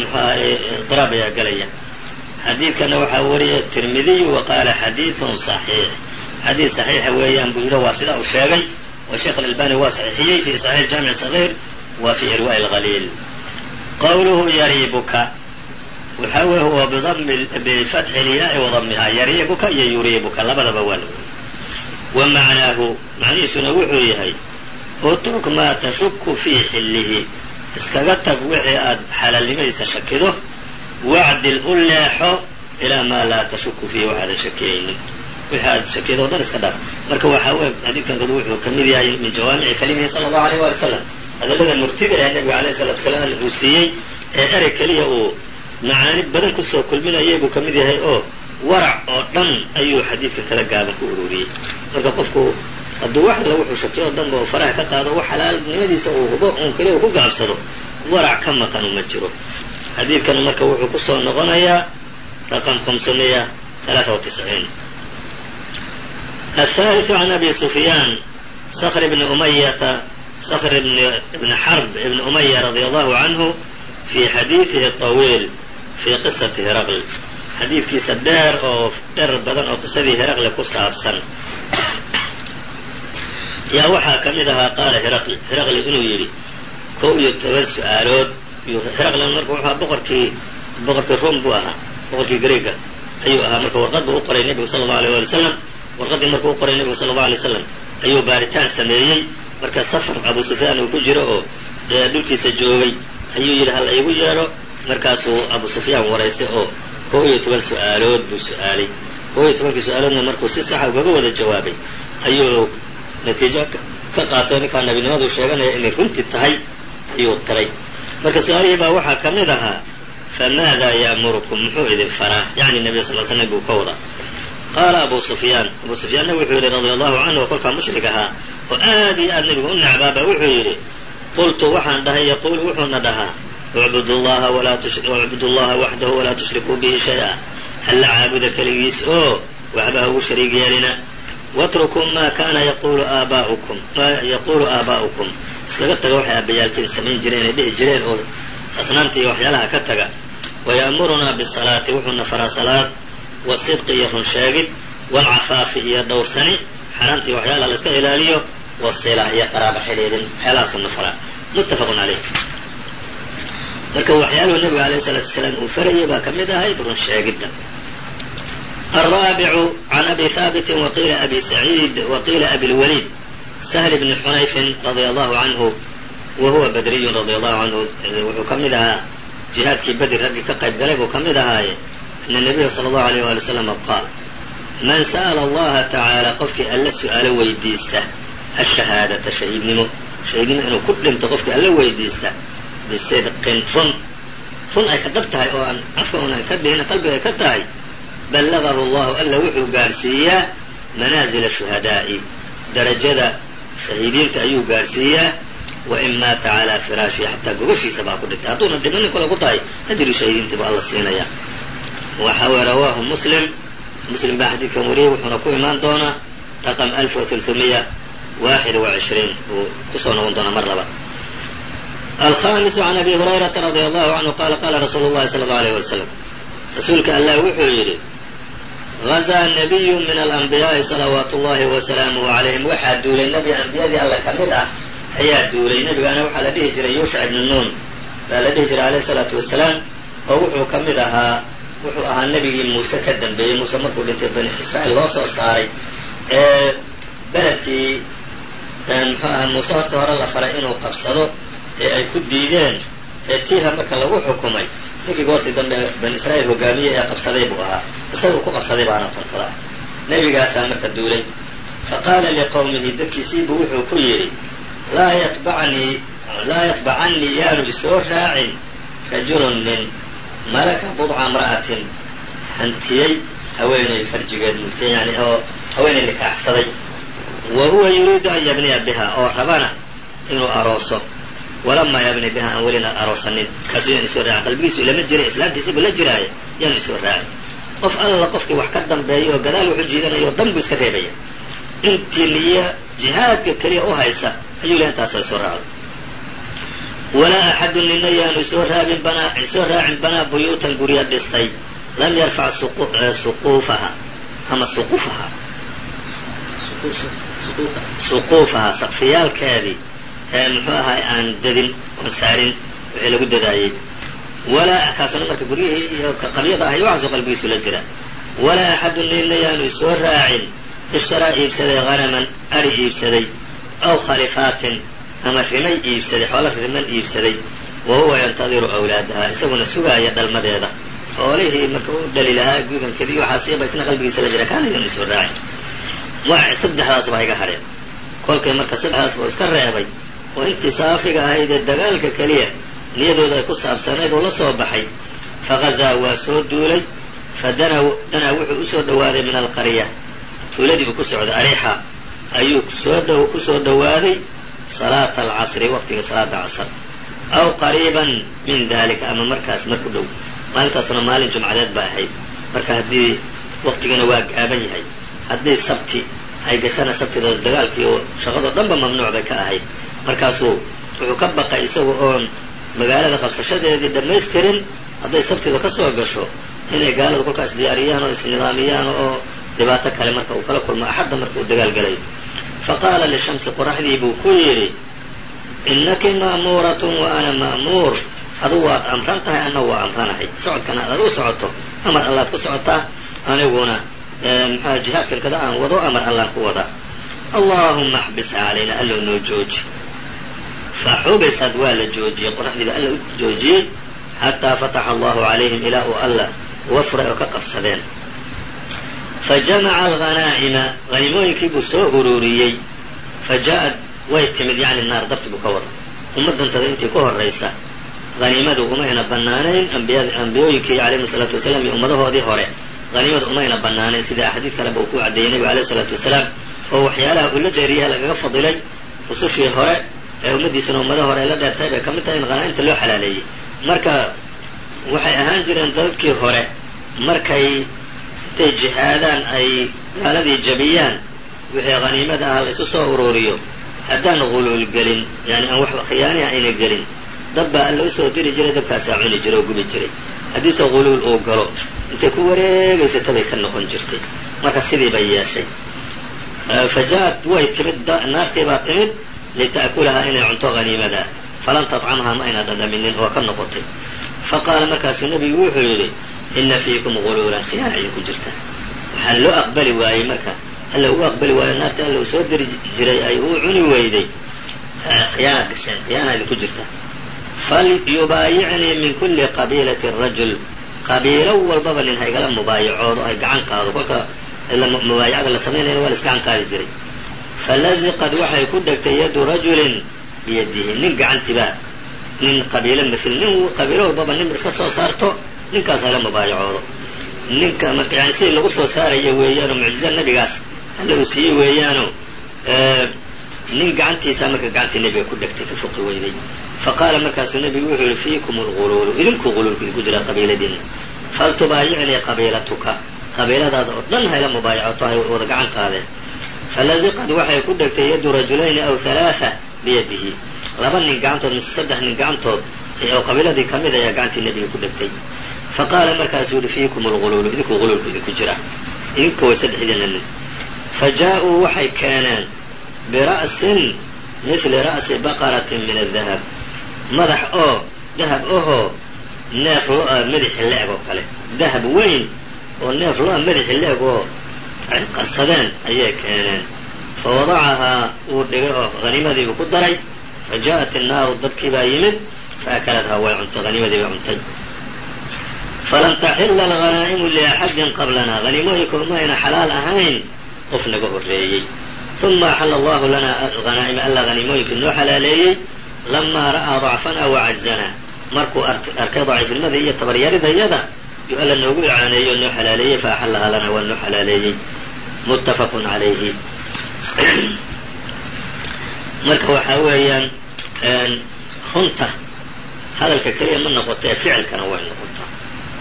mxuahay diraab ayaa gelaya xadiidkana waxaa wariya tirmidiyu wa qaala xadiidun صaxiix xadiid صaxiixa weeyaan buu yidhi waa sidaa uu sheegay oo sheekh alalbani waa saxiixiyey fi صaxiix jaamic صaغيir wa fi irwaء اlغaliil qwluhu yariibuka waxa wey huwa bifatxi lyaai wadamihaa yariibuka iyo yuriibuka labadaba waa la wa macnaahu macnihiisuna wuxuu yahay utruk maa tashuku fii xillihi iskaga tag wixii aad xalaalnimadiisa shakido wacdil u leexo ilaa maa laa tashuku fiihi waxaadan shakiyaynin wixii aad shakido dhan iska dhaaf marka waxaa wey xadiidkankadu wuxuu ka yahay min jawaamici kalimihi sala allahu aleyh waali slam adabada murtida ee nabiga alayh salatu salaam uu siiyey ee erey keliya uu macaani badan ku soo kulminayay buu ka yahay oo warac oo dhan ayuu xadiidka kala gaaban ku uruuriyey marka qofku hadduu wax alla wuxuu shakiyo oo dhanba oo faraha ka qaado wax xalaalnimadiisa uu hubo uun keliya uu ku gaabsado warac ka maqanu ma jiro. Xadiidkan marka wuxuu ku soo noqonayaa raqam hamsamiya alaaa wa tisciin. Ahaaliu can abi sufyaan skr bni umayata skr ibn xarb ibn umaya radi allahu canhu fi xadiidihi طawiil fi qisati heraql xadiidkiisa dheer oo dheer badan oo qisadii heraqle ku saabsan. Yaa waxaa ka mid ahaa qaala heraqli heraqli inuu yidhi kow iyo toban su'aalood heraqlen marka wuxuu ahaa boqorkii boqorkii rum buu ahaa boqorkii greega ayuu ahaa marka warqad buu u qoray nebigu sala allau alay wali wasalam warqaddii markuu u qoray nebigu sala allau alay wasalam ayuu baaritaan sameeyey. Marka safar abu sufyaan uu ku jiro oo dhulkiisa joogay ayuu yidhi hala igu yeedho markaasuu abu sufyaan waraystay oo kow iyo toban su'aalood buu su'aalay. Kow iyo tobankii su'aaloodna markuu si saxa ugaga wada jawaabay. Ayuu natiijo ka qaatay ninkaa nabinimadu sheeganaya inay runti tahay ayuu qiray marka su'aalihii baa waxaa ka mid ahaa famaada ya'murukum? Muxuu idin faraa. Yacni nebiga sal l slam buu ka wadaa qaala abu sufyaan abu sufyaanna wuxuu yidhi radia allahu canhu kolkaa mushrik ahaa oo aad iyo aad nebigu u necbaaba wuxuu yidhi qultu waxaan dhahay yaquulu wuxuuna dhahaa ucbudu llaha waxdahu walaa tushrikuu bihi shay-a alla caabuda keligiis oo waxba ha ugu shariig yeelina watrukuu maa kaana yaqulu aabaa'ukum iskaga taga waxay aabbayaalkiin samayn jireen ay dhihi jireen oo asnaamta iyo waxyaalaha ka taga waya'murunaa bisalaati wuxuuna faraa salaad wasidqi iyo run sheegid waalcafaafi iyo dhowrsani xaraamta iyo waxyaalaha la iska ilaaliyo wasila iyo qaraaba xidhiidhin waxyaalahaasuna faraa muttafaqun caleyh marka waxyaaluhu nebiga alayh isalaatu wasalaam uu farayay baa ka mid ahayd run sheegidda الرابع عن أبي ثابت وقيل أبي سعيد وقيل أبي الوليد سهل بن حنيف رضي الله عنه وهو بدري رضي الله عنه wuxuu ka mid ahaa جiهاadkii beder raggii ka qayb galay buu ka mid ahaaye أن النبي صلى الله عليه وaلي وسلم قاal man sأل الlaha تaعaalى qofkii alla su-aalo weydiista الشhahaadaةa shahiidnimo shahiidnimo inuu ku dhinto qofkii alla weydiista bisidqin run run ay ka dhab tahay oo aan afka un ay ka dhihin qalbiga ay ka tahay ballagahu allahu alla wuxuu gaarhsiiyaa manaazila shuhadaa'i darajada shahiidiinta ayuu gaarhsiiyaa wain maata calaa firaashihi xataa gogoshiisa baa ku dhintay hadduuna dhimanin kole ku tahay ajri shahiidiintii baa alla siinaya waxa weye rawaahu muslim. Muslim baa xadiidkan wariyey wuxuuna ku imaan doonaa raqam alf wa tulhumiya waaxid wa cishriin. Uu ku soo noqon doonaa mar laba. Alkhamisu can abi hurayrata radia allahu canhu qaala qaala rasuulu llahi sala allau alayh wali slam rasuulka allah wuxuu yidhi gazaa nabiyu min alanbiyaa'i salawaatu ullahi wasalaamuhu calayhim waxaa duulay nebi ambiyadii alle ka mid ah ayaa duulay nebigaana waxaa la dhihi jiray yuushac ibnu nuun. Baa la dhihi jiray alayh isalaatu wasalaam oo wuxuu ka mid ahaa wuxuu ahaa nebigii muuse ka dambeeyey. Muuse markuu dhintay bani israa'iil loo soo saaray ee beledkii muxuu ahaa muuse horta hore la faray inuu qabsado ee ay ku diideen ee tiiha marka lagu xukumay. Ninkii goortii dambe bani israa'iil hogaamiyey ee qabsaday buu ahaa. Isaguu ku qabsaday baana tontada ah nebigaasaa marka duulay. Faqaala liqowmihi dadkiisiibuu wuxuu ku yidhi laa yatbacnii laa yatbacannii yaanu isoo raacin rajulun nin malaka budca imra'atin hantiyey haweenay farjigeed mugtay yani oo haweenay nikaaxsaday wa huwa yuriidu an yabniya biha oo rabana inuu arooso. Walamaa yabni biha aan welina aroosanin. Kaasuu yaan isoo raacin qalbigiisu ilama jira islaamtiisibu la jiraaya yaanu isoo raacin qof alla qofkii wax ka dambeeya oo gadaal wuxu jiidanayo o dhan buu iska reebaya. Intii niyo jihaadka keliya u haysa ayuu leh intaasoo isoo raacdo walaa axadu nina yaanu isoo raabin banaa isoo raacin banaa buyuutan gurya dhistay lam yarfac suquufaha ama suqufaha suquufaha saqfiyaalkeedii ee muxuu ahay aan dadin oon saarin wixii lagu dadaayey walaa kaasuna marka guryihii iyo qabyada ahay waxaasoo qalbigiisu la jira walaa axadu nina yaanu isoo raacin ishtaraa iibsaday hanaman ari iibsaday aw khalifaatin ama rimay iibsaday xoolo riman iibsaday wa huwa yantadiru awlaadaha isaguna sugaaya dhalmadeeda. Xoolihii marka u dhali lahaa gudankeedii waxaasiiba isna qalbigiisa la jira kaana yaanu isoo raacin. Iga hadheen kolkay marka saddexdaas buu iska reebay oo intii saafiga ahayd ee dagaalka keliya niyadooda ay ku saabsanayd oo la soo baxay fagazaa waa soo duulay fadanaa danaa wuxuu u soo dhowaaday min alqarya. Tuuladii buu ku socday ariixa ayuu soo ku soo dhowaaday salaata alcasri waqtiga salaada casr aw qariiban min dalika ama markaas mar ku dhow maalintaasuna maalin jumcadeed ba ahayd. Marka haddii waqtigana waa gaaban yahay haddii sabti ay gashana sabtida dagaalkiiyo shaqadoo dhanba mamnuuc bay ka ahayd. Markaasuu wuxuu ka baqay isaga oon magaalada qabsashadeedii dhammaystirin hadday sabtida ka soo gasho inay gaaladu kolkaas diyaariyaan oo isnidaamiyaan oo dhibaato kale marka uu kala kulmo axadda marka uu dagaal galayo fa qaala lishamsi qoraxdii buu ku yidhi innaki ma'muuratun wa ana ma'muur adugu waad amran tahay anna waa amranahay socodkan aad adigu socoto amar allaad ku socotaa aniguna mxua jihaadkan kada aan wado amar allaan ku wadaa allaahuma axbisha calayna allow noo jooji fa xubisad waa la joojiyey qoraxdiiba alla u joojiyey xataa fataxa allahu calayhim ilaa uu alla uga furay oo ka qabsadeen fa jamaca alghanaa'ima haniimooyinkii buu soo ururiyey fa ja'ad way timid yacni naar dabti buu ka wada ummaddantada intii ku horraysa haniimadu umayna bannaanayn ambiyooyinkii calayhim salaatu wasalaam iyo ummadahoodii hore haniimadu umayna bannaanayn sida axaadiid kaleba uu ku caddeeyey nebigu alayh isalaatu wasalaam oo waxyaalaha uu la dheeriyaha lagaga fadilay rusushii hore ee ummaddiisuna ummada hore la dheertahay bay ka mid tahay in khanaa'imta loo xalaaleeyey marka waxay ahaan jireen dadkii hore markay intay jihaadaan ay gaaladii jabiyaan wixii khaniimada ah la isu soo uruuriyo haddaan guluul gelin yani aan wax khiyaaniha ayna gelin dad baa alla u soo diri jiray dabkaasaa cuni jiray oo gubi jiray. Haddiise guluul uu galo intay ku wareegaysata bay ka noqon jirtay. Marka sidii bay yeeshay. Fa way timid naartii baa timid lita'kulahaa inay cunto haniimada falan tadcamhaa ma ayna dhadhaminin oo ka noqotay. Fa qaala markaasuu nebigu wuxuu yidhi inna fiikum guluulan khiyaana idinku jirta waxaa loo aqbali waayey marka alla uu aqbali waayo naartii alla uu soo diri jiray ay uu cuni weyday khiyaanaad gasheen khiyaana idinku jirta falyubaayicnii min kulli qabiilati rajul qabiilo walbaba nin haygala mubaayacoodo ay gacan qaado kolka mubaayacada la samaynayna waa la isgacan qaadi jiray falaziqad waxay ku dhegtay yadu rajulin biyadihi nin gacantiba nin qabiilo mail nin qabiilo walbaba nin iska soo saarto ninkaas hala mubaayacoodo ninka yani sidii lagu soo saarayo weeyaano mucjiza nebigaas alla uu siiyey weeyaano nin gacantiisa marka gacantii nebiga ku dhegtay ka fuqi weyday. Fa qaala markaasuu nebigu wuxuu yihi fiikum alguluulu idinku guluulku idinku jira qabiiladiina faltubaayicnii qabiilatuka. Qabiiladaada oo dhan hayla mubaayacoto hay wada gacan qaadeen falaziqad waxay ku dhegtay yadu rajulayni aw halaaa biyadihi. Laba nin gacantood mise saddex nin gacantood oo qabiiladii ka mid ayaa gacantii nebiga ku dhegtay fa qaala markaasuu yihi fiikum alguluulu idinku guluulku idinku jira idinka way saddexdiina nin fa jaa-uu waxay keeneen bira'sin mithli ra'si baqaratin min adahab madax oo dahab ahoo neef lo'a madaxi le-eg oo kale dahab weyn oo neef lo'a madaxi le-eg oo ay qarsadeen ayay keeneen fa wadacahaa wuu dhigay oo haniimadiibuu ku daray fa ja'at innaaru dabkii baa yimid fa akaladhaa way cuntay haniimadii bay cuntay falam taxila alghanaa'imu liaxadin qablana haniimooyinka umayna xalaal ahayn qof naga horreeyey uma axala allahu lana alghanaa'ima alla haniimooyinkii noo xalaaleeyey lamaa ra'aa dacfana wa cajzana markuu arkay daciifnimadii iyo tabaryaridayada yuu alla noogu icaaneeyey oo noo xalaaleeyey fa axalahaa lana waa noo xalaaleeyey muttafaqun calayhi marka waxaa weeyaan runta hadalka keliya ma noqotee ficilkana way noqotaa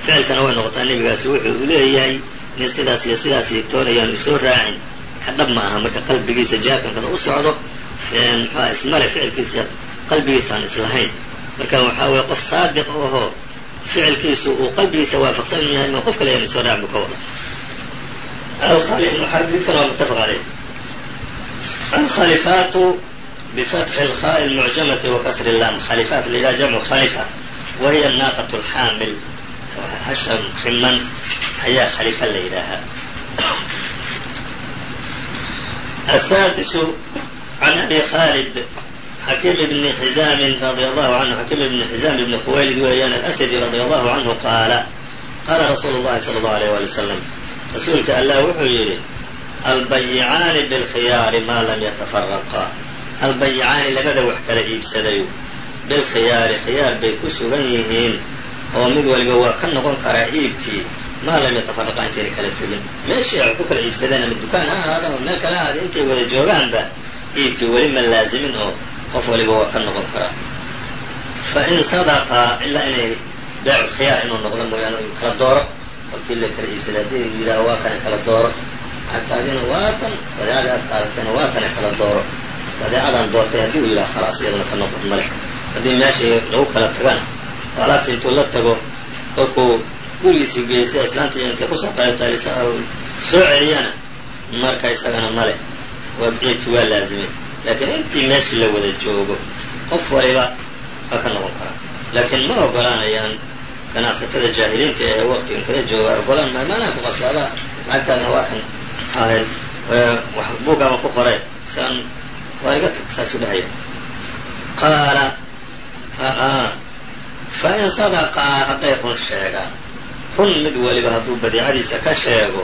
ficilkana way noqotaa nebigaasi wuxuu leeyahay nin sidaas iyo sidaas toonayaan isoo raacin. Ka dhab ma aha marka qalbigiisa jihaadkan kada u socdo ismale ficilkiisa qalbigiisaan islahayn. Marka waxaa weye qof saadiq ahoo ficilkiisu uu qalbigiisa waafaqsan yahay ma qof kale yaan isoo raac bu ka wada xadiidkan waa muttafaq caleyh alkhalifaatu bifatxi lkhaai lmucjamati wa kasri lam khalifaat la jamcu khalifa wa hiya lxaamil hasha riman ayaa khalifa la yidhaahaa asaadisu can abi khalid xakiim bni xizaamin radia allahu canhu xakiim ibni xizaam ibni khuwaylid weeyaan alasadi radia allahu canhu qaala qaala rasuulu llahi sala allahu alayh wali wasalam rasuulka allah wuxuu yidhi albayicaani bilkhiyaari maa lam yatafaraqaa albayicaani labada wax kala iibsadayo bilkhiyaari khiyaar bay ku sugan yihiin oo mid waliba waa ka noqon karaa iibkii maa lam kala tegin meeshii wax ku kala iibsadeen ama dukaan ha ahaada ama meel kale ahaada intay wada joogaanba iibkii weli ma laazimin oo qof waliba waa ka noqon karaa fa in sadaqaa ilaa inay beecu khiyaar inuu noqdo mooyaane kala dooro. Kolkii la kala iibsaday haddii yidhaha waa kana kala dooro. Lacagtaadina waatan badeecadii aad qaadatayna waatana kala dooro. Badeecadaan doortay haddii uu yidhaha khalaas iyaduna ka noqon male haddii meeshii lagu kala tagana oo alaabta intuu la tago kolkuu gurigiisii geysta islaantii intay ku soo qayqaylisa soo celiyana marka isagana male waa eedki waa laazimay. Laakiin intii meeshii la wada joogo qof waliba waa ka noqon karaa laakiin ma ogolaanayaan ganacsatada jaahiliinta ee waqtigan kada jooga. Ogolaan maayo maanaha ku qasbaada lacagtaadna waa kan ahayd. Buuggaaba ku qoray saan waa iga tag saasuu dhahaya. Qaala fa in sadaqaa hadday run sheegaan run mid waliba hadduu badeecadiisa ka sheego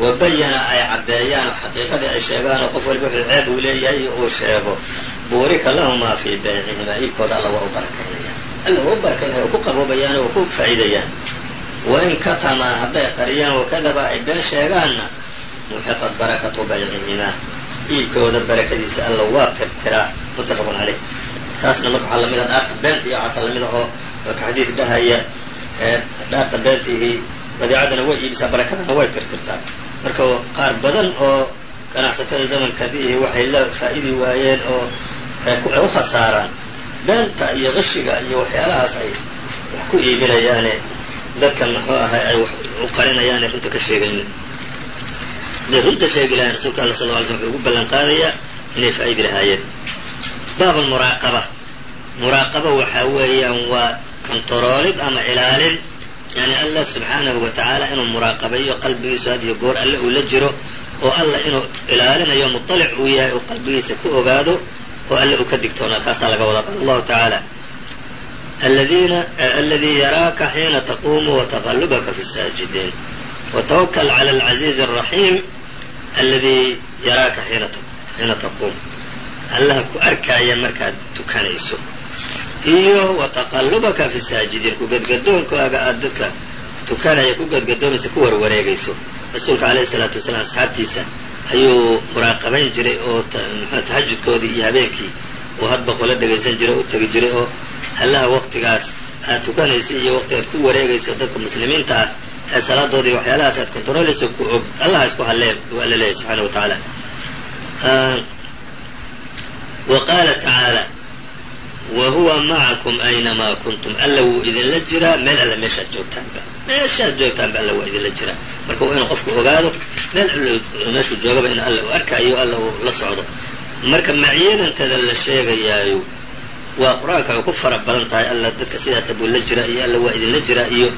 wa bayana ay caddeeyaan xaqiiqadii ay sheegaanoo qof waliba wuxuu ceeb uu leeyahay iyo uu sheego buurika lahumaa fii baycihimaa iibkooda alla waa u barakaynaya alla waa u barakaynaya oo ku qaboobayaan oo ku faa'iidayaan wain katamaa hadday qariyaan wakadaba ay been sheegaanna muxiqat barakatu baycihimaa iibkooda barakadiisa alla waa tirtiraa muttafaqun caleyh taasna marka waxaa a dhaarta beenta iyo caasa lamida oo ka xadiid dhahaya dhaarta beentihii badeecadana way iibisaa barakadana way tirtirtaa. Marka qaar badan oo ganacsatada zamankadiihi waxay la faa'idi waayeen oo ay u khasaaraan beenta iyo qishiga iyo waxyaalahaas ay wax ku iibinayaane dadka muxuu ahay ay wax u qarinayaane runta ka sheegaynin hadday runta sheegi lahayen rasuulka alla sal ly slm wuxuu ugu ballan qaadayaa inay faa'idi lahaayeen baab muraaqaba muraaqaba waxaa weeyaan waa kontaroolid ama ilaalin yani allah subxaanahu wa tacaala inuu muraaqabeeyo qalbigiisu had iyo goor alle uu la jiro oo allah inuu ilaalinayo muطalic uu yahay uu qalbigiisa ku ogaado oo alle uu ka digtoonaa kaasaa laga wadaa qaala allahu tacaala aladii yaraaka xiina taquumu wataqalubaka fi saajidiin watawakl clى alcaziizi الraxiim aladii yaraaka xiina taquum allaha ku arkaaya markaad tukanayso. Iyo wataqalubaka fi saajidiin ku gadgadoonkaaga aad dadka tukanaya ku gadgadoomaysa ku warwareegayso. Rasuulka alayh الsalaatu wasalaam asxaabtiisa ayuu muraaqabayn jiray oo tahajudkoodii iyo habeenkii oo hadba qolo dhegaysan jiray o u tegi jiray oo allaha waqtigaas aad tukanaysa iyo waqti aad ku wareegayso dadka muslimiinta ah ee salaadoodii waxyaalahaas aad kontarooleyso ku og allaha isku halleen waa la leeyahy subxaana wa tacaala wa qaala tacaala wa huwa macakum aynamaa kuntum alla wuu idinla jiraa meel alla meeshaad joogtaanba meeshaad joogtaanba alla waa idinla jiraa marka waa inuu qofku ogaado meel meeshuu joogaba in alla uu arkaayo alla uu la socdo marka macyadantada la sheegayaayo waa qur'aanka way ku fara badan tahay alla dadka sidaasa buu la jiraa iyo alla waa idinla jiraa iyo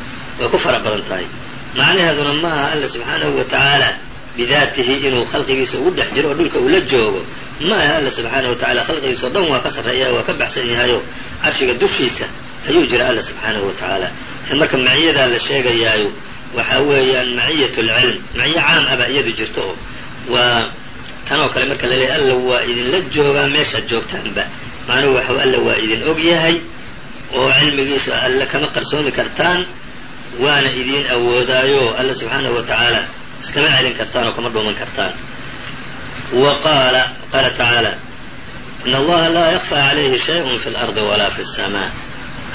way ku fara badan tahay macnaheeduna ma aha alla subxaanahu wa tacaala bidaatihi inuu khalqigiisa ugu dhex jiro oo dhulka uu joogo ma aha alla subxaanahu wa tacala khalqigiisa o dhan waa ka sarreeya waa ka baxsan yahayo carshiga dushiisa ayuu jira alla subxaanahu wa tacaala marka maciyadaa la sheegayaayo waxaa weeyaan maciyat lcilm maciyo caam aba iyadu jirto oo waa tanoo kale marka la alla waa idinla joogaa meeshaad joogtaanba. Macnuhu waxa alla waa idin og yahay oo cilmigiisa alle kama qarsoomi kartaan waana idiin awoodaayo alla subxaanahu wa tacaala iskama celin kartaan oo kama dhuuman kartaan wa qaala qaala tacaala in allaha laa yakfى calayhi shayء fi اlardi walaa fi الsamaa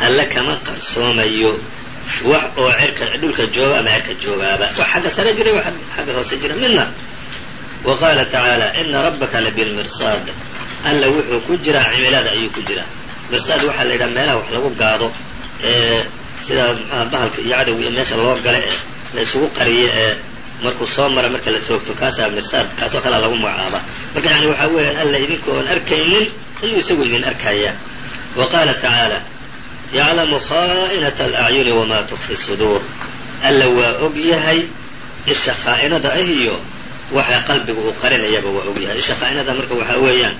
alle kama qarsoomayo wax oo cirka dhulka jooga ama cirka joogaaba wax xagga sare jira wax xagga hoose jira midna wa qaala tacaala ina rabbaka labilmirsaad alla wuxuu ku jiraa cimilada ayuu ku jiraa mirsaad waxaa la yidhaha meelaha wax lagu gaado ee sida mxuha bahalka iyo cadowga iyo meesha loo gala ee la isugu qariyo ee markuu soo mara marka la toogto kaasaa mirsaad kaasoo kalea lagu magacaaba marka yani waxaa weeyaan alla idinka oon arkaynin ayuu isagu idin arkayaa wa qaala tacaala yaclamu khaa'inata alacyuni wamaa tukfi suduur alla waa og yahay isha khaa'inada ah iyo waxa qalbiga uu qarinayaba waa og yahay. Isha khaa'inada marka waxaa weeyaan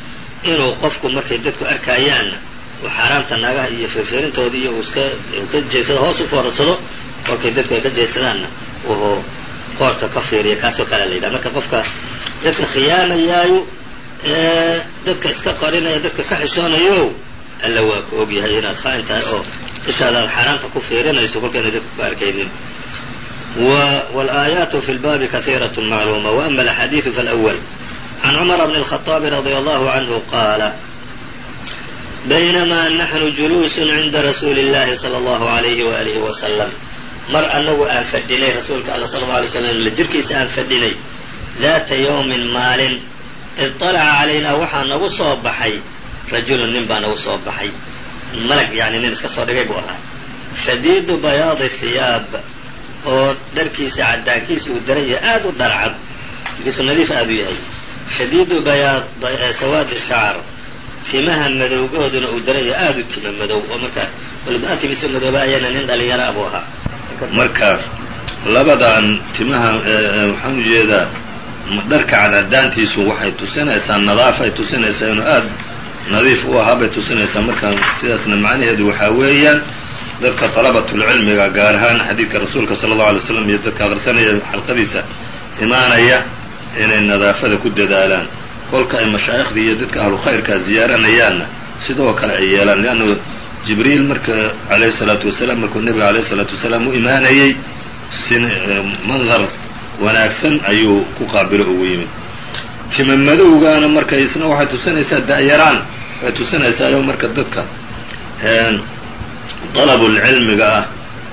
inuu qofku markay dadku arkaayaanna uu xaaraamta naagaha iyo firfirintoodii iyo iska ka jeedsado hoos u foorarsado kolkay dadku ay ka jeedsadaanna qoorka ka fiiriya kaasoo kalea la yidhaha marka qofka dadka khiyaamayaayo ee dadka iska qarinaya dadka ka xishoonayo alla waa ku og yahay inaad khaa'in tahay oo ishaada aad xaaraamta ku fiirinayso kolkayna dadku ka arkaynin والآيات في الباب كثيرة معلومة وأما الأحاديث فالأول عن عمر بن الخطاب رضي الله عنه قال بينما نحن جلوس عند رسول الله صلى الله عليه وآله وسلم mar anagu aan fadhinay rasuulka alla sala alla alay slam la jirkiisa aan fadhinay daata yawmin maalin iطalaca calaynaa waxaa nagu soo baxay rajulun nin baa nagu soo baxay. Malag yani nin iska soo dhigay buu ahaa. Shadiidu bayaadi hiyaab oo dharkiisa caddaankiisa uu daran yahay aada u dharcad markiisu nadiif aada u yahay. Shadiidu bayaad sawaadi shacar timaha madowgooduna uu daran aada u tima madow oo marka walba timiso madoobaayana nin dhalinyaro ah buu ahaa. Marka labadan timaha waxaan u jeedaa dharka cadcadaantiisu waxay tusinaysaa nadaafay tusinaysaa inuu aada nadiif u ahaa bay tusinaysaa. Marka sidaasna macnaheedu waxaa weeyaan dadka dalabatulcilmiga gaar ahaan xadiidka rasuulka sala allau alay slam iyo dadka aqrisanaya xalqadiisa imaanaya inay nadaafada ku dadaalaan kolka ay mashaaikhdii iyo dadka ahlu khayrkaa ziyaaranayaanna sidoo kale ay yeelaan. Leannu jibriil marka calayhi salaatu wasalaam markuu nebiga alayhi salaatu wasalaam u imaanayey si mandar wanaagsan ayuu ku qaabilo ugu yimid. Tima madowgaana marka isna waxay tusinaysaa da'yaraan waxay tusinaysaa marka dadka dalabulcilmiga ah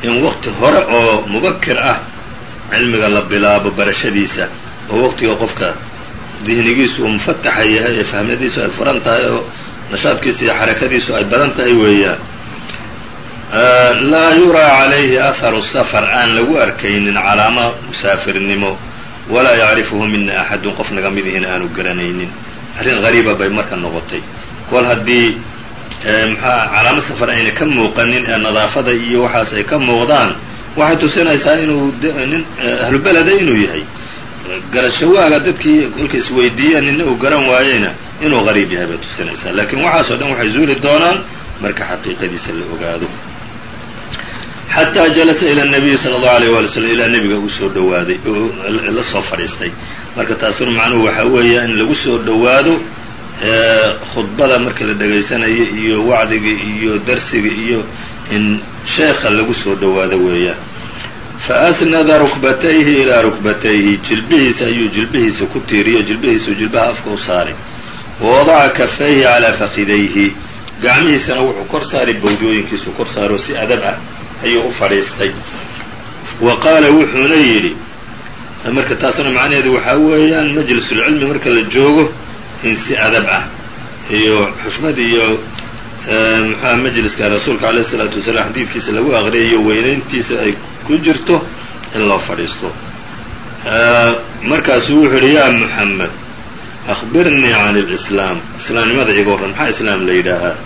in waqti hore oo mubakir ah cilmiga la bilaabo barashadiisa oo waqtiga qofka dihnigiisu uu mufataxa yahay ee fahmadiisu ay furan tahay oo nashaadkiisa iyo xarakadiisu ay badan tahay weeyaan. Laa yuraa calayhi aharu safar aan lagu arkaynin calaama musaafirnimo walaa yacrifuhu mina axadun qof naga mid ihina aanu garanaynin. Arrin hariiba bay marka noqotay. Kol haddii maxaa calaamo safar ayna ka muuqanin ee nadaafada iyo waxaas ay ka muuqdaan waxay tusinaysaa inuu nin ahlubeleda inuu yahay garashawaaga dadkii kolka isweydiiyeen nina uu garan waayeyna inuu qariib yahay bay tusinaysaa. Laakiin waxaasoo dhan waxay zuuli doonaan marka xaqiiqadiisa la ogaado. Xataa jalasa ila nabiyi sala allahu alayh waali slam ilaa nebiga uu soo dhowaaday oo la soo fadhiistay. Marka taasuna macnuhu waxaa weeya in lagu soo dhowaado khudbada marka la dhegaysanayo iyo wacdiga iyo darsiga iyo in sheekha lagu soo dhowaado weeyaan fa asnada rukbatayhi ilaa rukbatayhi jilbihiisa ayuu jilbihiisa ku tiiriyo jilbihiisu jilbaha afka u saaray wa wadaca kafayhi calaa fakidayhi gacmihiisana wuxuu kor saaray bawdooyinkiisu kor saaroo si adab ah ayuu u fadhiistay wa qaala wuxuuna yidhi marka taasuna macnaheedu waxaa weeyaan majlisulcilmi marka la joogo in si adab ah iyo xushmad iyo muxuha majliska rasuulka alayh isalaatu wasalaam xadiidkiisa lagu aqriyayo weynayntiisa ay ku jirto in loo fadhiisto. Markaasuu wuxuu yidhi yaa muxamed akhbirnii can اlislaam islaamnimada iga warran maxaa islaam la yidhaahaa?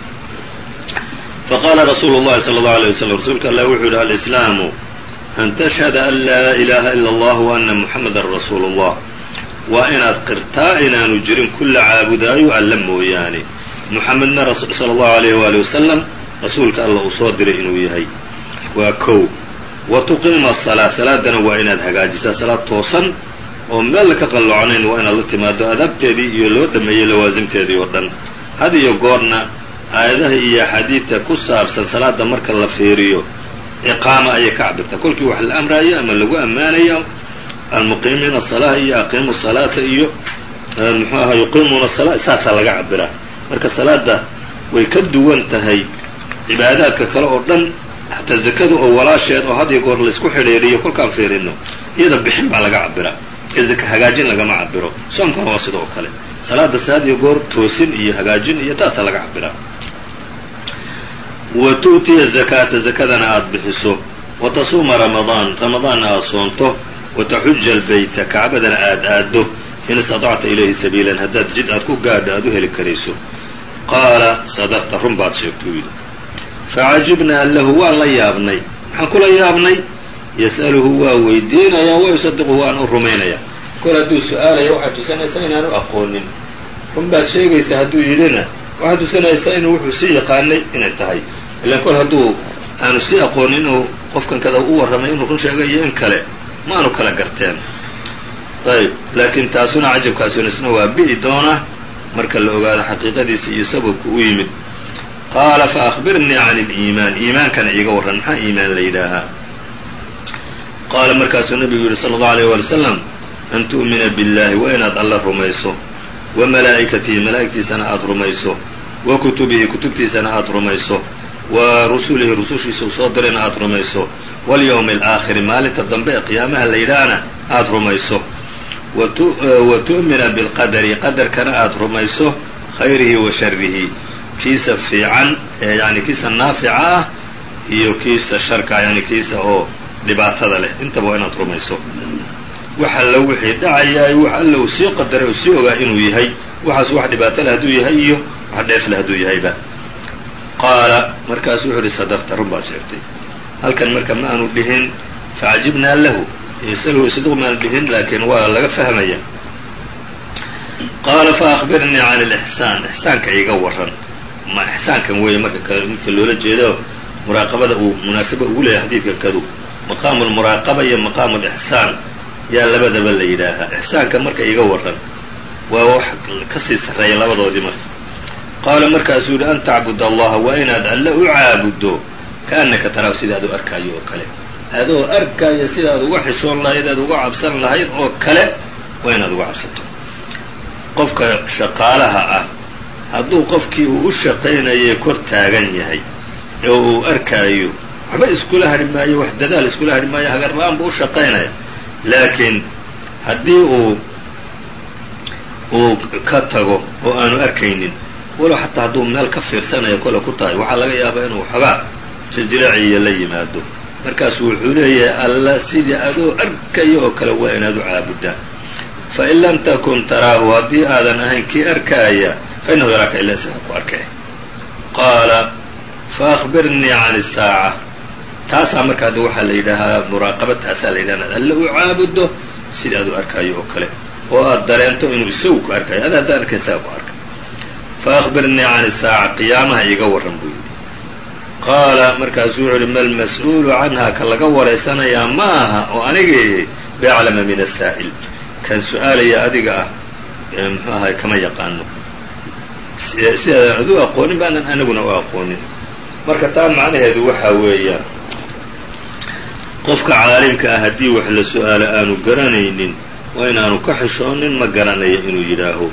Faqaala rasuulu llahi sala allahu alay waslm rasuulka allah wuxuu yidhi alislaamu an tashhada an laa ilaha ila allah wa ana muxamadan rasuulu اllah waa inaad qirtaa inaanu jirin kulla caabudaayo alla mooyaane. Muxamedna sala allahu alayh waali wasalam rasuulka alla uu soo diray inuu yahay. Waa kow wa tuqiima asalaa salaadana waa inaad hagaajisaa salaad toosan oo meel ka qallocnayn waa inaad la timaado adaabteedii iyo loo dhameeyey lawaasimteedii oo dhan. Had iyo goorna aayadaha iyo axaadiidta ku saabsan salaada marka la fiiriyo iqaama ayay ka cabirtaa. Kolkii wax la amraayo ama lagu ammaanayo almuqiimiina asalaa iyo aqiimu salaata iyo muxuu aha yuqiimuuna salaa saasaa laga cabiraa marka salaada way ka duwan tahay cibaadaadka kale oo dhan xataa zakada oo walaasheed oo had iyo goor laysku xidhiiriyo kolkaan fiirino iyada bixin baa laga cabiraa ee zaka hagaajin lagama cabiro soomkana waa sidoo kale salaada se had iyo goor toosin iyo hagaajin iyo taasaa laga cabiraa wa tu'tiya zakaata zakadana aada bixiso wa tasuuma ramadaan ramadaanna aada soonto wa taxuja albayta kacbadana aada aaddo in istatacta ilayhi sabiilan haddaad jid aad ku gaadho aada u heli karayso qaala sadaqta run baad sheegtuu yidhi facajibnaa lahu waan la yaabnay. Maxaan kula yaabnay. Yas'aluhu waa weydiinayaa wa yusadiquhu waan u rumaynayaa kol hadduu su'aalaya waxaad tusanaysaa inaanu aqoonin. Run baad sheegaysaa hadduu yidhina waxaad tusanaysaa inuu wuxuu sii yaqaanay inay tahay. Ilaan kol hadduu aanu sii aqoonin inuu qofkan kada u warramay inuu run sheegay iyo in kale maanu kala garteen. Ayb laakiin taasuna cajabkaasuna isna waa bi'i doona. Marka la ogaado xaqiiqadiisa iyo sababku u yimid qaala fa akhbirnii can aliimaan iimaankana iiga warran maxaa iimaan la yidhaahaa qaala markaasuu nabigu yidhi sala allahu alayh waali wasalam an tu'mina biاllahi waa inaad alla rumayso wa malaa'ikatihi malaa'igtiisana aada rumayso wa kutubihi kutubtiisana aada rumayso wa rusulihi rusushiisa u soo dirayna aada rumayso walyowmi alaakhiri maalinta dambe ee qiyaamaha la yidhaahna aada rumayso wa tu'mina bilqadari qadarkana aada rumayso khayrihi wa sharihi kiisa fiican yani kiisa naafica ah iyo kiisa sharka yani kiisa oo dhibaatada leh. Intaba waa inaad rumayso. Wax alla wixii dhacayaay wax alla uu sii qadaray uu sii ogaa inuu yahay. Waxaas wax dhibaato leh hadduu yahay iyo wax dheef leh hadduu yahayba. Qaala markaasu wuxuu uhi sadaqta run baad sheegtay. Halkan marka ma aanu dhihin facajibnaa lahu. Isagu sidq maanu dhihin laakiin waa laga fahmaya. Qaala faakbirnii can alixsaan ixsaanka iga waran ixsaankan weeye marka midka loola jeedo muraaqabada uu munaasaba ugu leeyahay xadiidka kadu. Maqaamu lmuraaqaba iyo maqaamu lixsaan yaa labadaba la yidhaahaa ixsaanka marka iga waran waa wax ka sii sarreeya labadoodii marka. Qaala markaasuu yihi an tacbud allaha waa inaad alle u caabuddo kaannaka taraahu sida aad u arkaayo oo kale. Adoo arkaayo sida aad uga xishoon lahayd aad uga cabsan lahayd oo kale waa inaad uga cabsato. Qofka shaqaalaha ah hadduu qofkii uu u shaqaynayay kor taagan yahay oo uu arkaayo waxba iskula hadhi maayo wax dadaal iskula hadhi maayo hagar la'aan buu u shaqaynaya. Laakiin haddii uu uu ka tago oo aanu arkaynin walow xataa hadduu meel ka fiirsanayo kole ku tahay waxaa laga yaabaa inuu xogaa jajiraaciya la yimaado. Markaasu wuxuu leeyahay alla sidii adoo arkayo oo kale waa inaad u caabuddaa. Fain lam takun taraahu haddii aadan ahayn kii arkaaya fainahu yaraaka ila isaga ku arkay qaala faakbirnii can isaaca taasaa marka hadda waxaa la yidhaahaa muraaqaba taasaa la yidhaha alle u caabuddo sidii aad u arkaayo oo kale oo aad dareento inuu isagu ku arkayo ada haddaan arkayn isaga ku arkay faakbirnii can isaaca qiyaamaha iiga warran buu yidhi qaala markaasuu wuxuu yihi mal mas'uulu canha ka laga waraysanayaa ma aha oo anigii biaclama min asaa'il kan su'aalaya adiga ah ahay kama yaqaano sidaadan adu aqoonin baanan aniguna u aqoonin marka taa macnaheedu waxaa weeyaan qofka caalimka ah haddii wax la su'aalo aanu garanaynin waa inaanu ka xishoonin ma garanayo inuu yidhaaho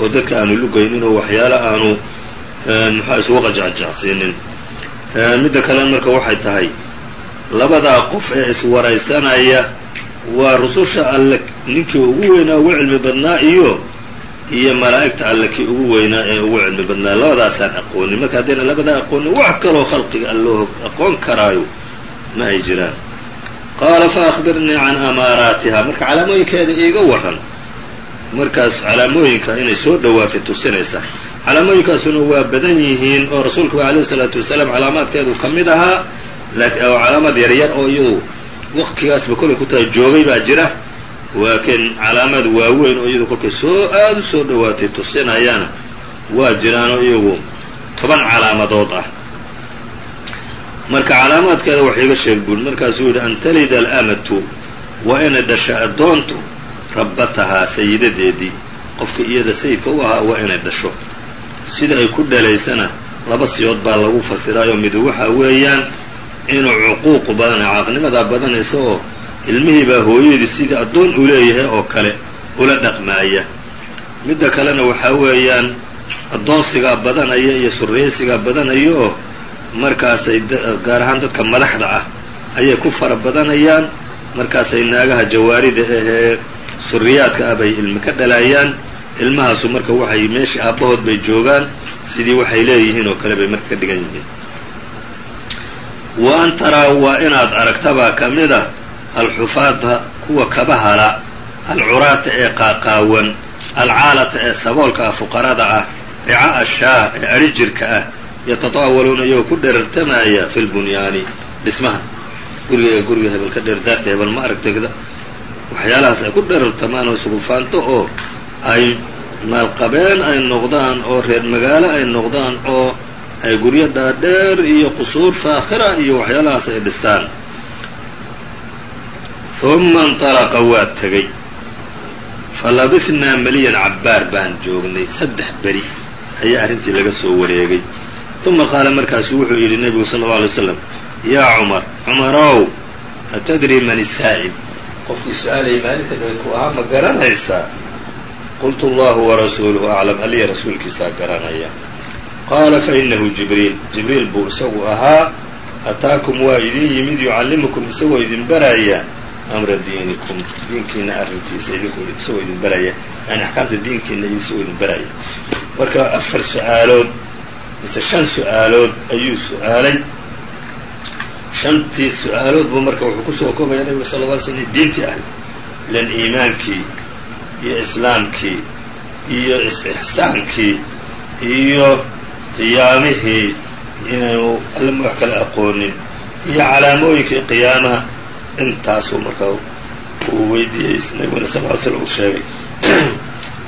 oo dadka aanu lugaynin oo waxyaalo aanu muxua isugu qajacjacsiinin midda kalena marka waxay tahay labadaa qof ee iswaraysanaya waa rususha alle ninkii ugu weynaa ugu cilmi badnaa iyo iyo malaa'igta alle kii ugu weynaa ee ugu cilmi badnaa labadaasaan aqoonin marka haddayna labadaa aqoonin wax kaloo khalqiga alloo aqoon karaayo ma ay jiraan. Qaala fa akhbirnii can amaaraatiha marka calaamooyinkeeda iiga waran markaas calaamooyinka inay soo dhowaatay tusinaysa calaamooyinkaasuna waa badan yihiin oo rasuulka alayh isalaatu wasalaam calaamaadkeedu ka mid ahaa oo calaamad yaryar oo iyadu waqtigaasba kolay ku tahay joogay baa jira laakiin calaamad waaweyn oo iyadu kolkay soo aada u soo dhowaatay tusinayana waa jiraanoo iyagu toban calaamadood ah. Marka calaamaadkeeda wax iiga sheeg buuri markaasuu yidhi an talida alamatu waa inay dhasha addoontu rabbatahaa sayidadeedii qofka iyada sayidka u ahaa waa inay dhasho. Sida ay ku dhalaysana laba siyood baa lagu fasiraayo midu waxaa weeyaan inuu cuquuqu badana caaqnimadaa badanaysa oo ilmihii baa hooyadii sidii addoon uu leeyahay oo kale ula dhaqmaaya. Midda kalena waxaa weeyaan addoonsigaa badanaya iyo surraysigaa badanaya oo markaasay gaar ahaan dadka madaxda ah ayay ku fara badanayaan markaasay naagaha jawaarida ahee suriyaadka ah bay ilmi ka dhalayaan ilmahaasu marka waxay meeshii aabbahood bay joogaan sidii waxay leeyihiin oo kale bay marka ka dhigan yihiin. Wa an taraa waa inaad aragtabaa ka mid a alxufaada kuwa kaba hala alcuraata ee qaaqaawan alcaalata ee saboolka ah fuqarada ah rica ashaah ee adhi jirka ah yatataawaluuna iyagoo ku dherartamaya fi lbunyaani dhismaha. Guriga guriga hebel ka dheer daarta hebel ma aragtay waxyaalahaas ay ku dherartamaan oo sugufaanto oo ay maalqabeen ay noqdaan oo reer magaalo ay noqdaan oo ay guryo dhaadheer iyo qusuur faakhira iyo waxyaalahaas ay dhistaan uma inطalaqa waa tegey falabisnaa meliyan cabbaar baan joognay saddex beri ayaa arrintii laga soo wareegay uma qaala markaasu wuxuu yidhi nebigu sala اllau alay slam yaa cumar cumarow atadri man isaa'il qofkii su'aalayay maalinta ku ahaa ma garanaysaa qultu allahu warasuuluhu aclam aliya rasuulkiisaa garanaya qaala fainahu jibriil jibriil buu isagu ahaa ataakum waa idin yimid yucallimukum isagoo idin baraya amra diinikum diinkiina arrinkiisa idinku isagoo idin baraya. Yani axkaamta diinkiina isagoo idin baraya. Marka afar su'aalood mise shan su'aalood ayuu su'aalay. Shantii su'aalood buu marka wuxuu ku soo koobaya nabiga sala lla alay diintii ahayd ilan iimaankii iyo islaamkii iyo is-ixsaankii iyo qiyaamihii inaynu allama wax kala aqoonin iyo calaamooyinkii qiyaamaha intaasuu marka uu weydiiyey nabiguna sal ly slam uu sheegay.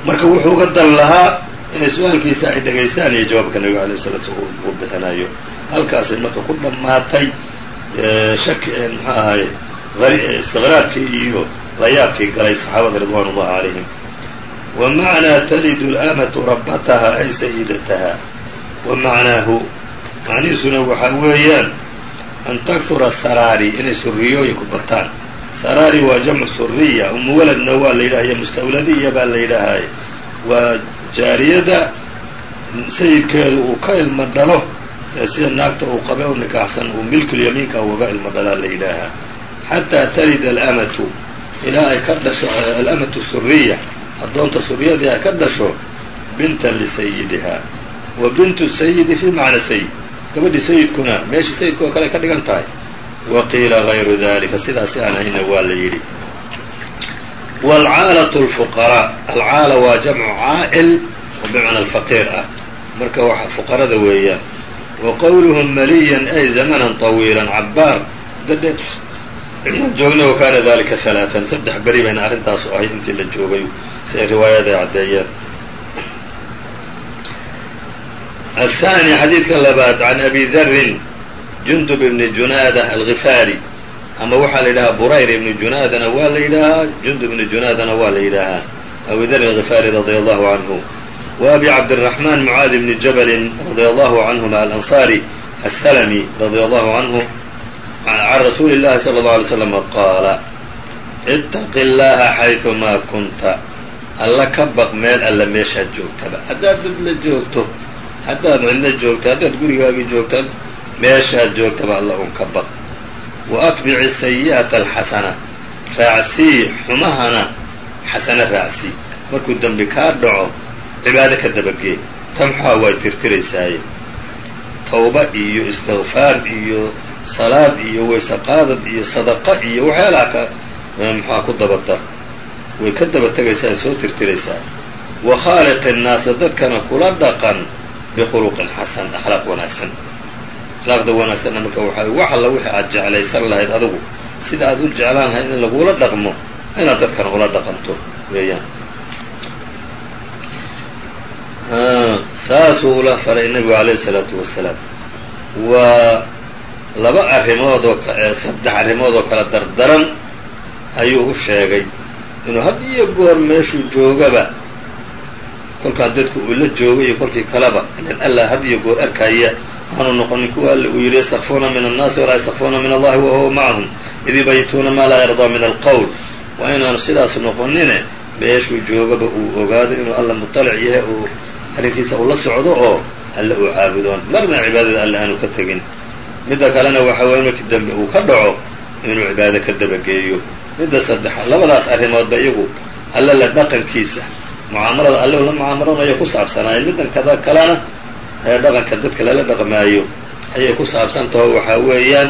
Marka wuxuu ka dan lahaa inay su'aalkiisa ay dhegaystaan iyo jawaabka nabiga alayh salatu slam uu bixinayo halkaasay marka ku dhammaatay shaki muxuu ahaye istiqraarkii iyo layaabkii galay saxaabada ridwan ullahi calayhim wa macnaa talidu اlamatu rabataha ay sayidataha wa macnaahu macnihiisuna waxaa weeyaan an takura saraari inay suriyooyinku bataan. Saraari waa jamcu suriya umuwaladna waa la yidhaha iyo mustawladiya baa la yidhaahaye waa jaariyada sayidkeedu uu ka ilmo dhalo sida naagta uu qabe u nikaaxsan uu milkulyamiinka ugaga ilmo dhalaa la yidhaahaa xataa talida alamatu ilaa ay ka dhasho alamatu suriya addoonta suriyadii ay ka dhasho bintan lisayidiha wa bintu sayidi fii macna sayid gabadhii sayidkuna meeshii sayidka oo kale ka dhigan tahay. Wa qiila gayru dalika sidaasi aan hayna waa la yidhi. Waalcaalatu alfuqaraa alcaala waa jamcu caa'il oo bimacna alfaqiir ah. Marka waxa fuqarada weeyaan wa qowluhum maliyan ay zamanan طawiilan cabbaar. Dadhe joogna wa kaana dalika halaaan saddex beri bayna arrintaasu ahayd intii la joogay si ay riwaayada caddeeyeen الثاني xadiidka labaad can abi darin jundub ibni junaada algifaari ama waxaa la yidhahaa burayr ibni junaadana waa la yidhaahaa jundub ibni junaadana waa la yidhaahaa abi darin algifaari radia allahu canhu wa abi cabdالرaحman mucaad ibni jabalin radia allahu canhuma alanصari aلslmi radia allahu canhu can rasuuli اllahi salى اlه alay slam qaala اtaqi اllaha xayثumaa kunta alla ka baq meel alla meeshaad joogtaba haddaad dad la joogto haddaad cidlo joogto haddaad gurigaagii joogto meeshaad joogtaba alla un ka baq wa atbici sayi'ata alxasana raacsii xumahana xasano raacsii markuu dembi kaa dhaco cibaado ka dabagee tamxaa way tirtiraysaaye tawba iyo istikfaar iyo salaad iyo wayse qaadad iyo sadaqa iyo waxyaalaha ka muxuaa ku dabada way ka daba tegaysaa soo tirtiraysaa wa khaaliqi innaasa dadkana kula dhaqan bikhuluqin xasan akhlaaq wanaagsan. akhlaaqda wanaagsanna marka waxaa wax alla wixii aad jeclaysan lahayd adigu sida aad u jeclaan lahayd in lagula dhaqmo inaad dadkana ula dhaqanto weeyaan saasuu ula faray nebigu alayh isalaatu wasalaam waa laba arrimood oo saddex arrimood oo kala dardaran ayuu u sheegay inuu had iyo goor meeshuu joogaba kolkaa dadku uu la joogay iyo kolkii kaleba ilan alla had iyo goor arkaya aanu noqonin kuwa alla uu yidhi yastakfuuna min annaasi walaa yastakfuuna min allahi wa huwa macahum id yubayituuna maa laa yardaa min alqowl waa inaanu sidaas noqonine meeshuu joogaba uu ogaado inuu alla muطalic yahay uu arrinkiisa uu la socdo oo alle uu caabudoon. Marna cibaadada alle aanu ka tegin. Midda kalena waxa weeye markii dambe uu ka dhaco inuu cibaado ka dabageeyo. Midda saddexa labadaas arrimoodba iyagu alle la dhaqankiisa mucaamalada alle la mucaamalanayo ku saabsanaayeen middan kada kalena ee dhaqanka dadka lala dhaqmaayo ayay ku saabsan taho waxaa weeyaan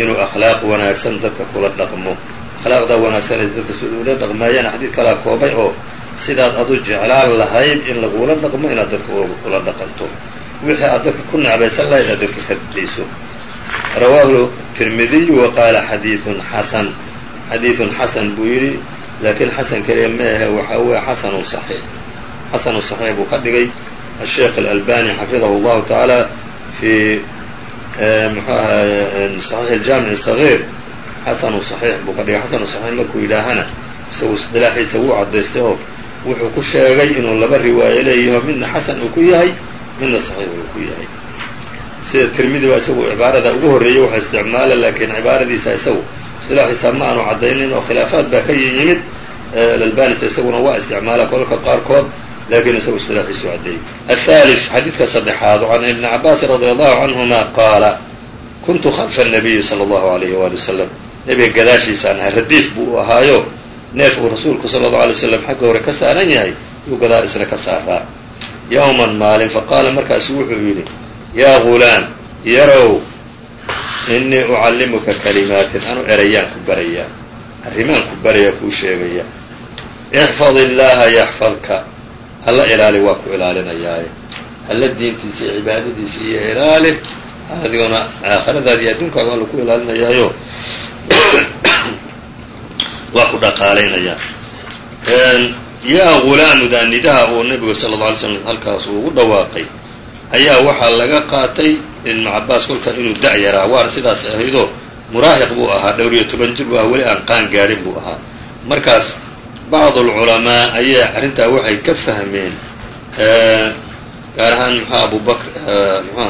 inuu akhlaaq wanaagsan dadka kula dhaqmo. Akhlaaqda wanaagsan ay dadka sida ula dhaqmaayaan xadiid kalaa koobay oo sidaad adu jeclaan lahayd in lagula dhaqmo inaad dadka ula dhaqanto. Wixii aad dadka ku necbaysan lahayd aad dadka ka dayso rawaahu tirmidiyu wa qaala xadiidun xasan. Xadiidun xasan buu yidhi laakiin xasan keliya ma ahe waxaa weeye xasanu صaxiix xasanu صaxiix buu ka dhigay asheekh alalbani xafidahu اllahu tacaala fii mxuu ahay صaxiix aljaamic صagiir xasanu صaxiix buu ka dhigay xasanu صaxiix markuu yidhaahana isagu isdilaaxiisa wuu cadaystay oo wuxuu ku sheegay inuu laba riwaayo leeyaho midna xasan uu ku yahay midna صaxiix uu ku yahay sida tirmidi baa isagu cibaarada ugu horreeyey waxa isticmaala laakiin cibaaradiisa isagu sidaa xisaab ma aanu caddaynin oo khilaafaad baa ka yimid lalbanis isaguna waa isticmaala kolalka qaarkood lakiin isagu isilaaxiisu cadeeyey ahalis xadiidka saddexaad can ibni cabaasin radi allahu canhuma qaala kuntu khalfa nabiyi sala allahu alayh waali wasalam nebiga gadaashiisaan ahay radiif buu ahaayo. Neef uu rasuulku sala allau alay slam xagga hore ka saaran yahay yuu gadaa isna ka saaraa yowman maalin faqaala markaasu wuxuu yidhi yaa gulaam yarow innii ucallimuka kalimaatin anu erayaan ku barayaa arrimaan ku barayaa kuu sheegaya. Ixfad illaaha yaxfadka. Alla ilaali waa ku ilaalinayaaye. Alla diintiisa iyo iyo ilaali adiguna aakhiradaada iyo adduunkaaga alla ku ilaalinayaayo. Waa ku dhaqaalaynayaa. Yaa gulaamuda nidaha uu nebigu sala alla alay slam halkaas ugu dhawaaqay ayaa waxaa laga qaatay ibnu cabaas kolka inuu da' yaraa. Waana sidaas ahaydoo muraahiq buu ahaa dhowr iyo toban jir buu ahaa weli aan qaan gaadhin buu ahaa. Markaas bacdu alculamaa ayaa arrintaa waxay ka fahmeen gaar ahaan mxua abubakr mxuha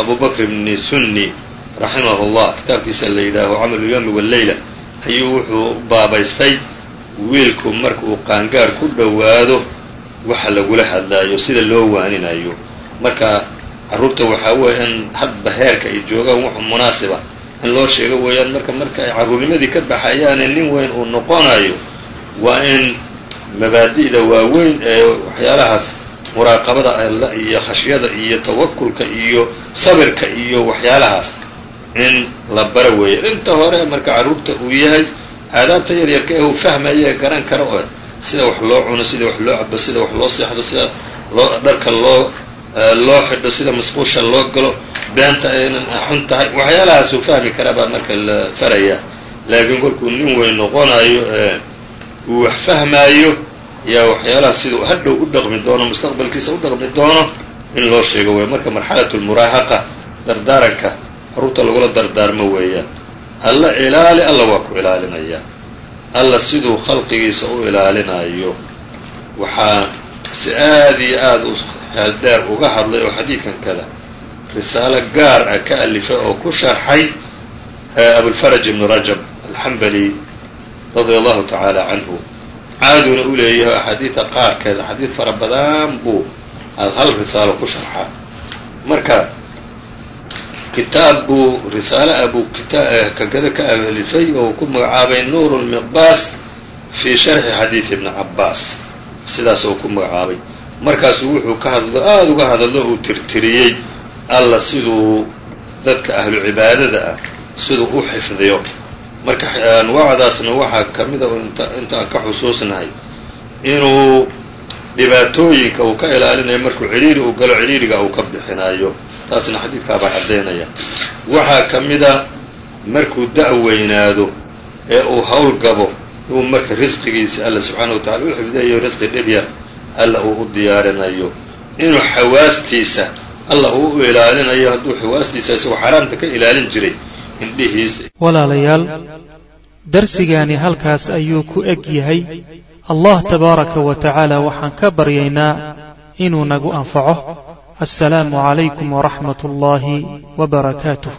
abu bakr bni sunni raximahu llah kitaabkiisa la yidhaaho camalu yowmi walleyla ayuu wuxuu baabaystay wiilku marka uu qaangaar ku dhowaado waxa lagula hadlaayo sida loo waaninayo marka carruurta waxaa weeye in hadba heerka ay joogaan wax munaasiba. In loo sheego weeyaan marka marka ay carruurnimadii ka baxayaane nin weyn uu noqonayo waa in mabaadi'da waaweyn ee waxyaalahaas muraaqabada alla iyo khashyada iyo tawakulka iyo sabirka iyo waxyaalahaas in la bara weeye. Inta hore marka carruurta uu yahay aadaabta yaryarka ee uu fahmaya ee garan karo sida wax loo cuno sida wax loo cabo sida wax loo seexdo sida loo dharka loo loo xidho sida masquusha loo galo beenta aynan xun tahay. Waxyaalahaasuu fahmi karaa baa marka la farayaa. Laakiin kolkuu nin weyn noqonayo ee uu wax fahmaayo yaa waxyaalaha sidau hadhow u dhaqmi doono mustaqbalkiisa u dhaqmi doono in loo sheego weya marka marxalatu lmuraahaqa dardaaranka carruurta lagula dardaarmo weeyaan alla ilaali alla waa ku ilaalinayaa alla siduu khalqigiisa u ilaalinayo waxaa si aad iyo aada u heeldheer uga hadlay oo xadiidkan kada risaalo gaar ah ka alifay oo ku sharxay abulfaraj ibnu rajab alxambali radia allahu tacaala canhu caaduna u leeyahay axaadiida qaarkeed axaadiid fara badan buu hal risaalo ku sharxaa. Marka kitaab buu risaale ah buu kagada ka alifay oo ku magacaabay nuur lmiqbaas fii sharxi xadiidi ibni cabaas sidaas oo ku magacaabay. Markaasuu wuxuu ka hadlo aada uga hadlo uu tirtiriyey alla siduu dadka ahlu cibaadada ah siduu u xifdiyo. Marka anwaacdaasna waxaa ka mida intaan ka xusuusnahay inuu dhibaatooyinka uu ka ilaalinayo markuu cidhiiri uu galo cidhiiriga uu ka bixinayo taasna xadiidkaabaa caddaynaya waxaa ka mida markuu da' weynaado ee uu hawl inuu marka risqigiisi alla subxaana wa tacala u xifdiyayo risqi dhib yar alla uu u diyaarinayo. Inuu xawaastiisa alla uu u ilaalinayo hadduu xawaastiisa isagoo xaaraamta ka ilaalin jiray indhihiisa walaalayaal darsigaani halkaas ayuu ku eg yahay allah tabaaraka wa tacaala waxaan ka baryaynaa inuu nagu anfaco. Assalaamu calaykum waraxmat ullaahi wa barakaatuh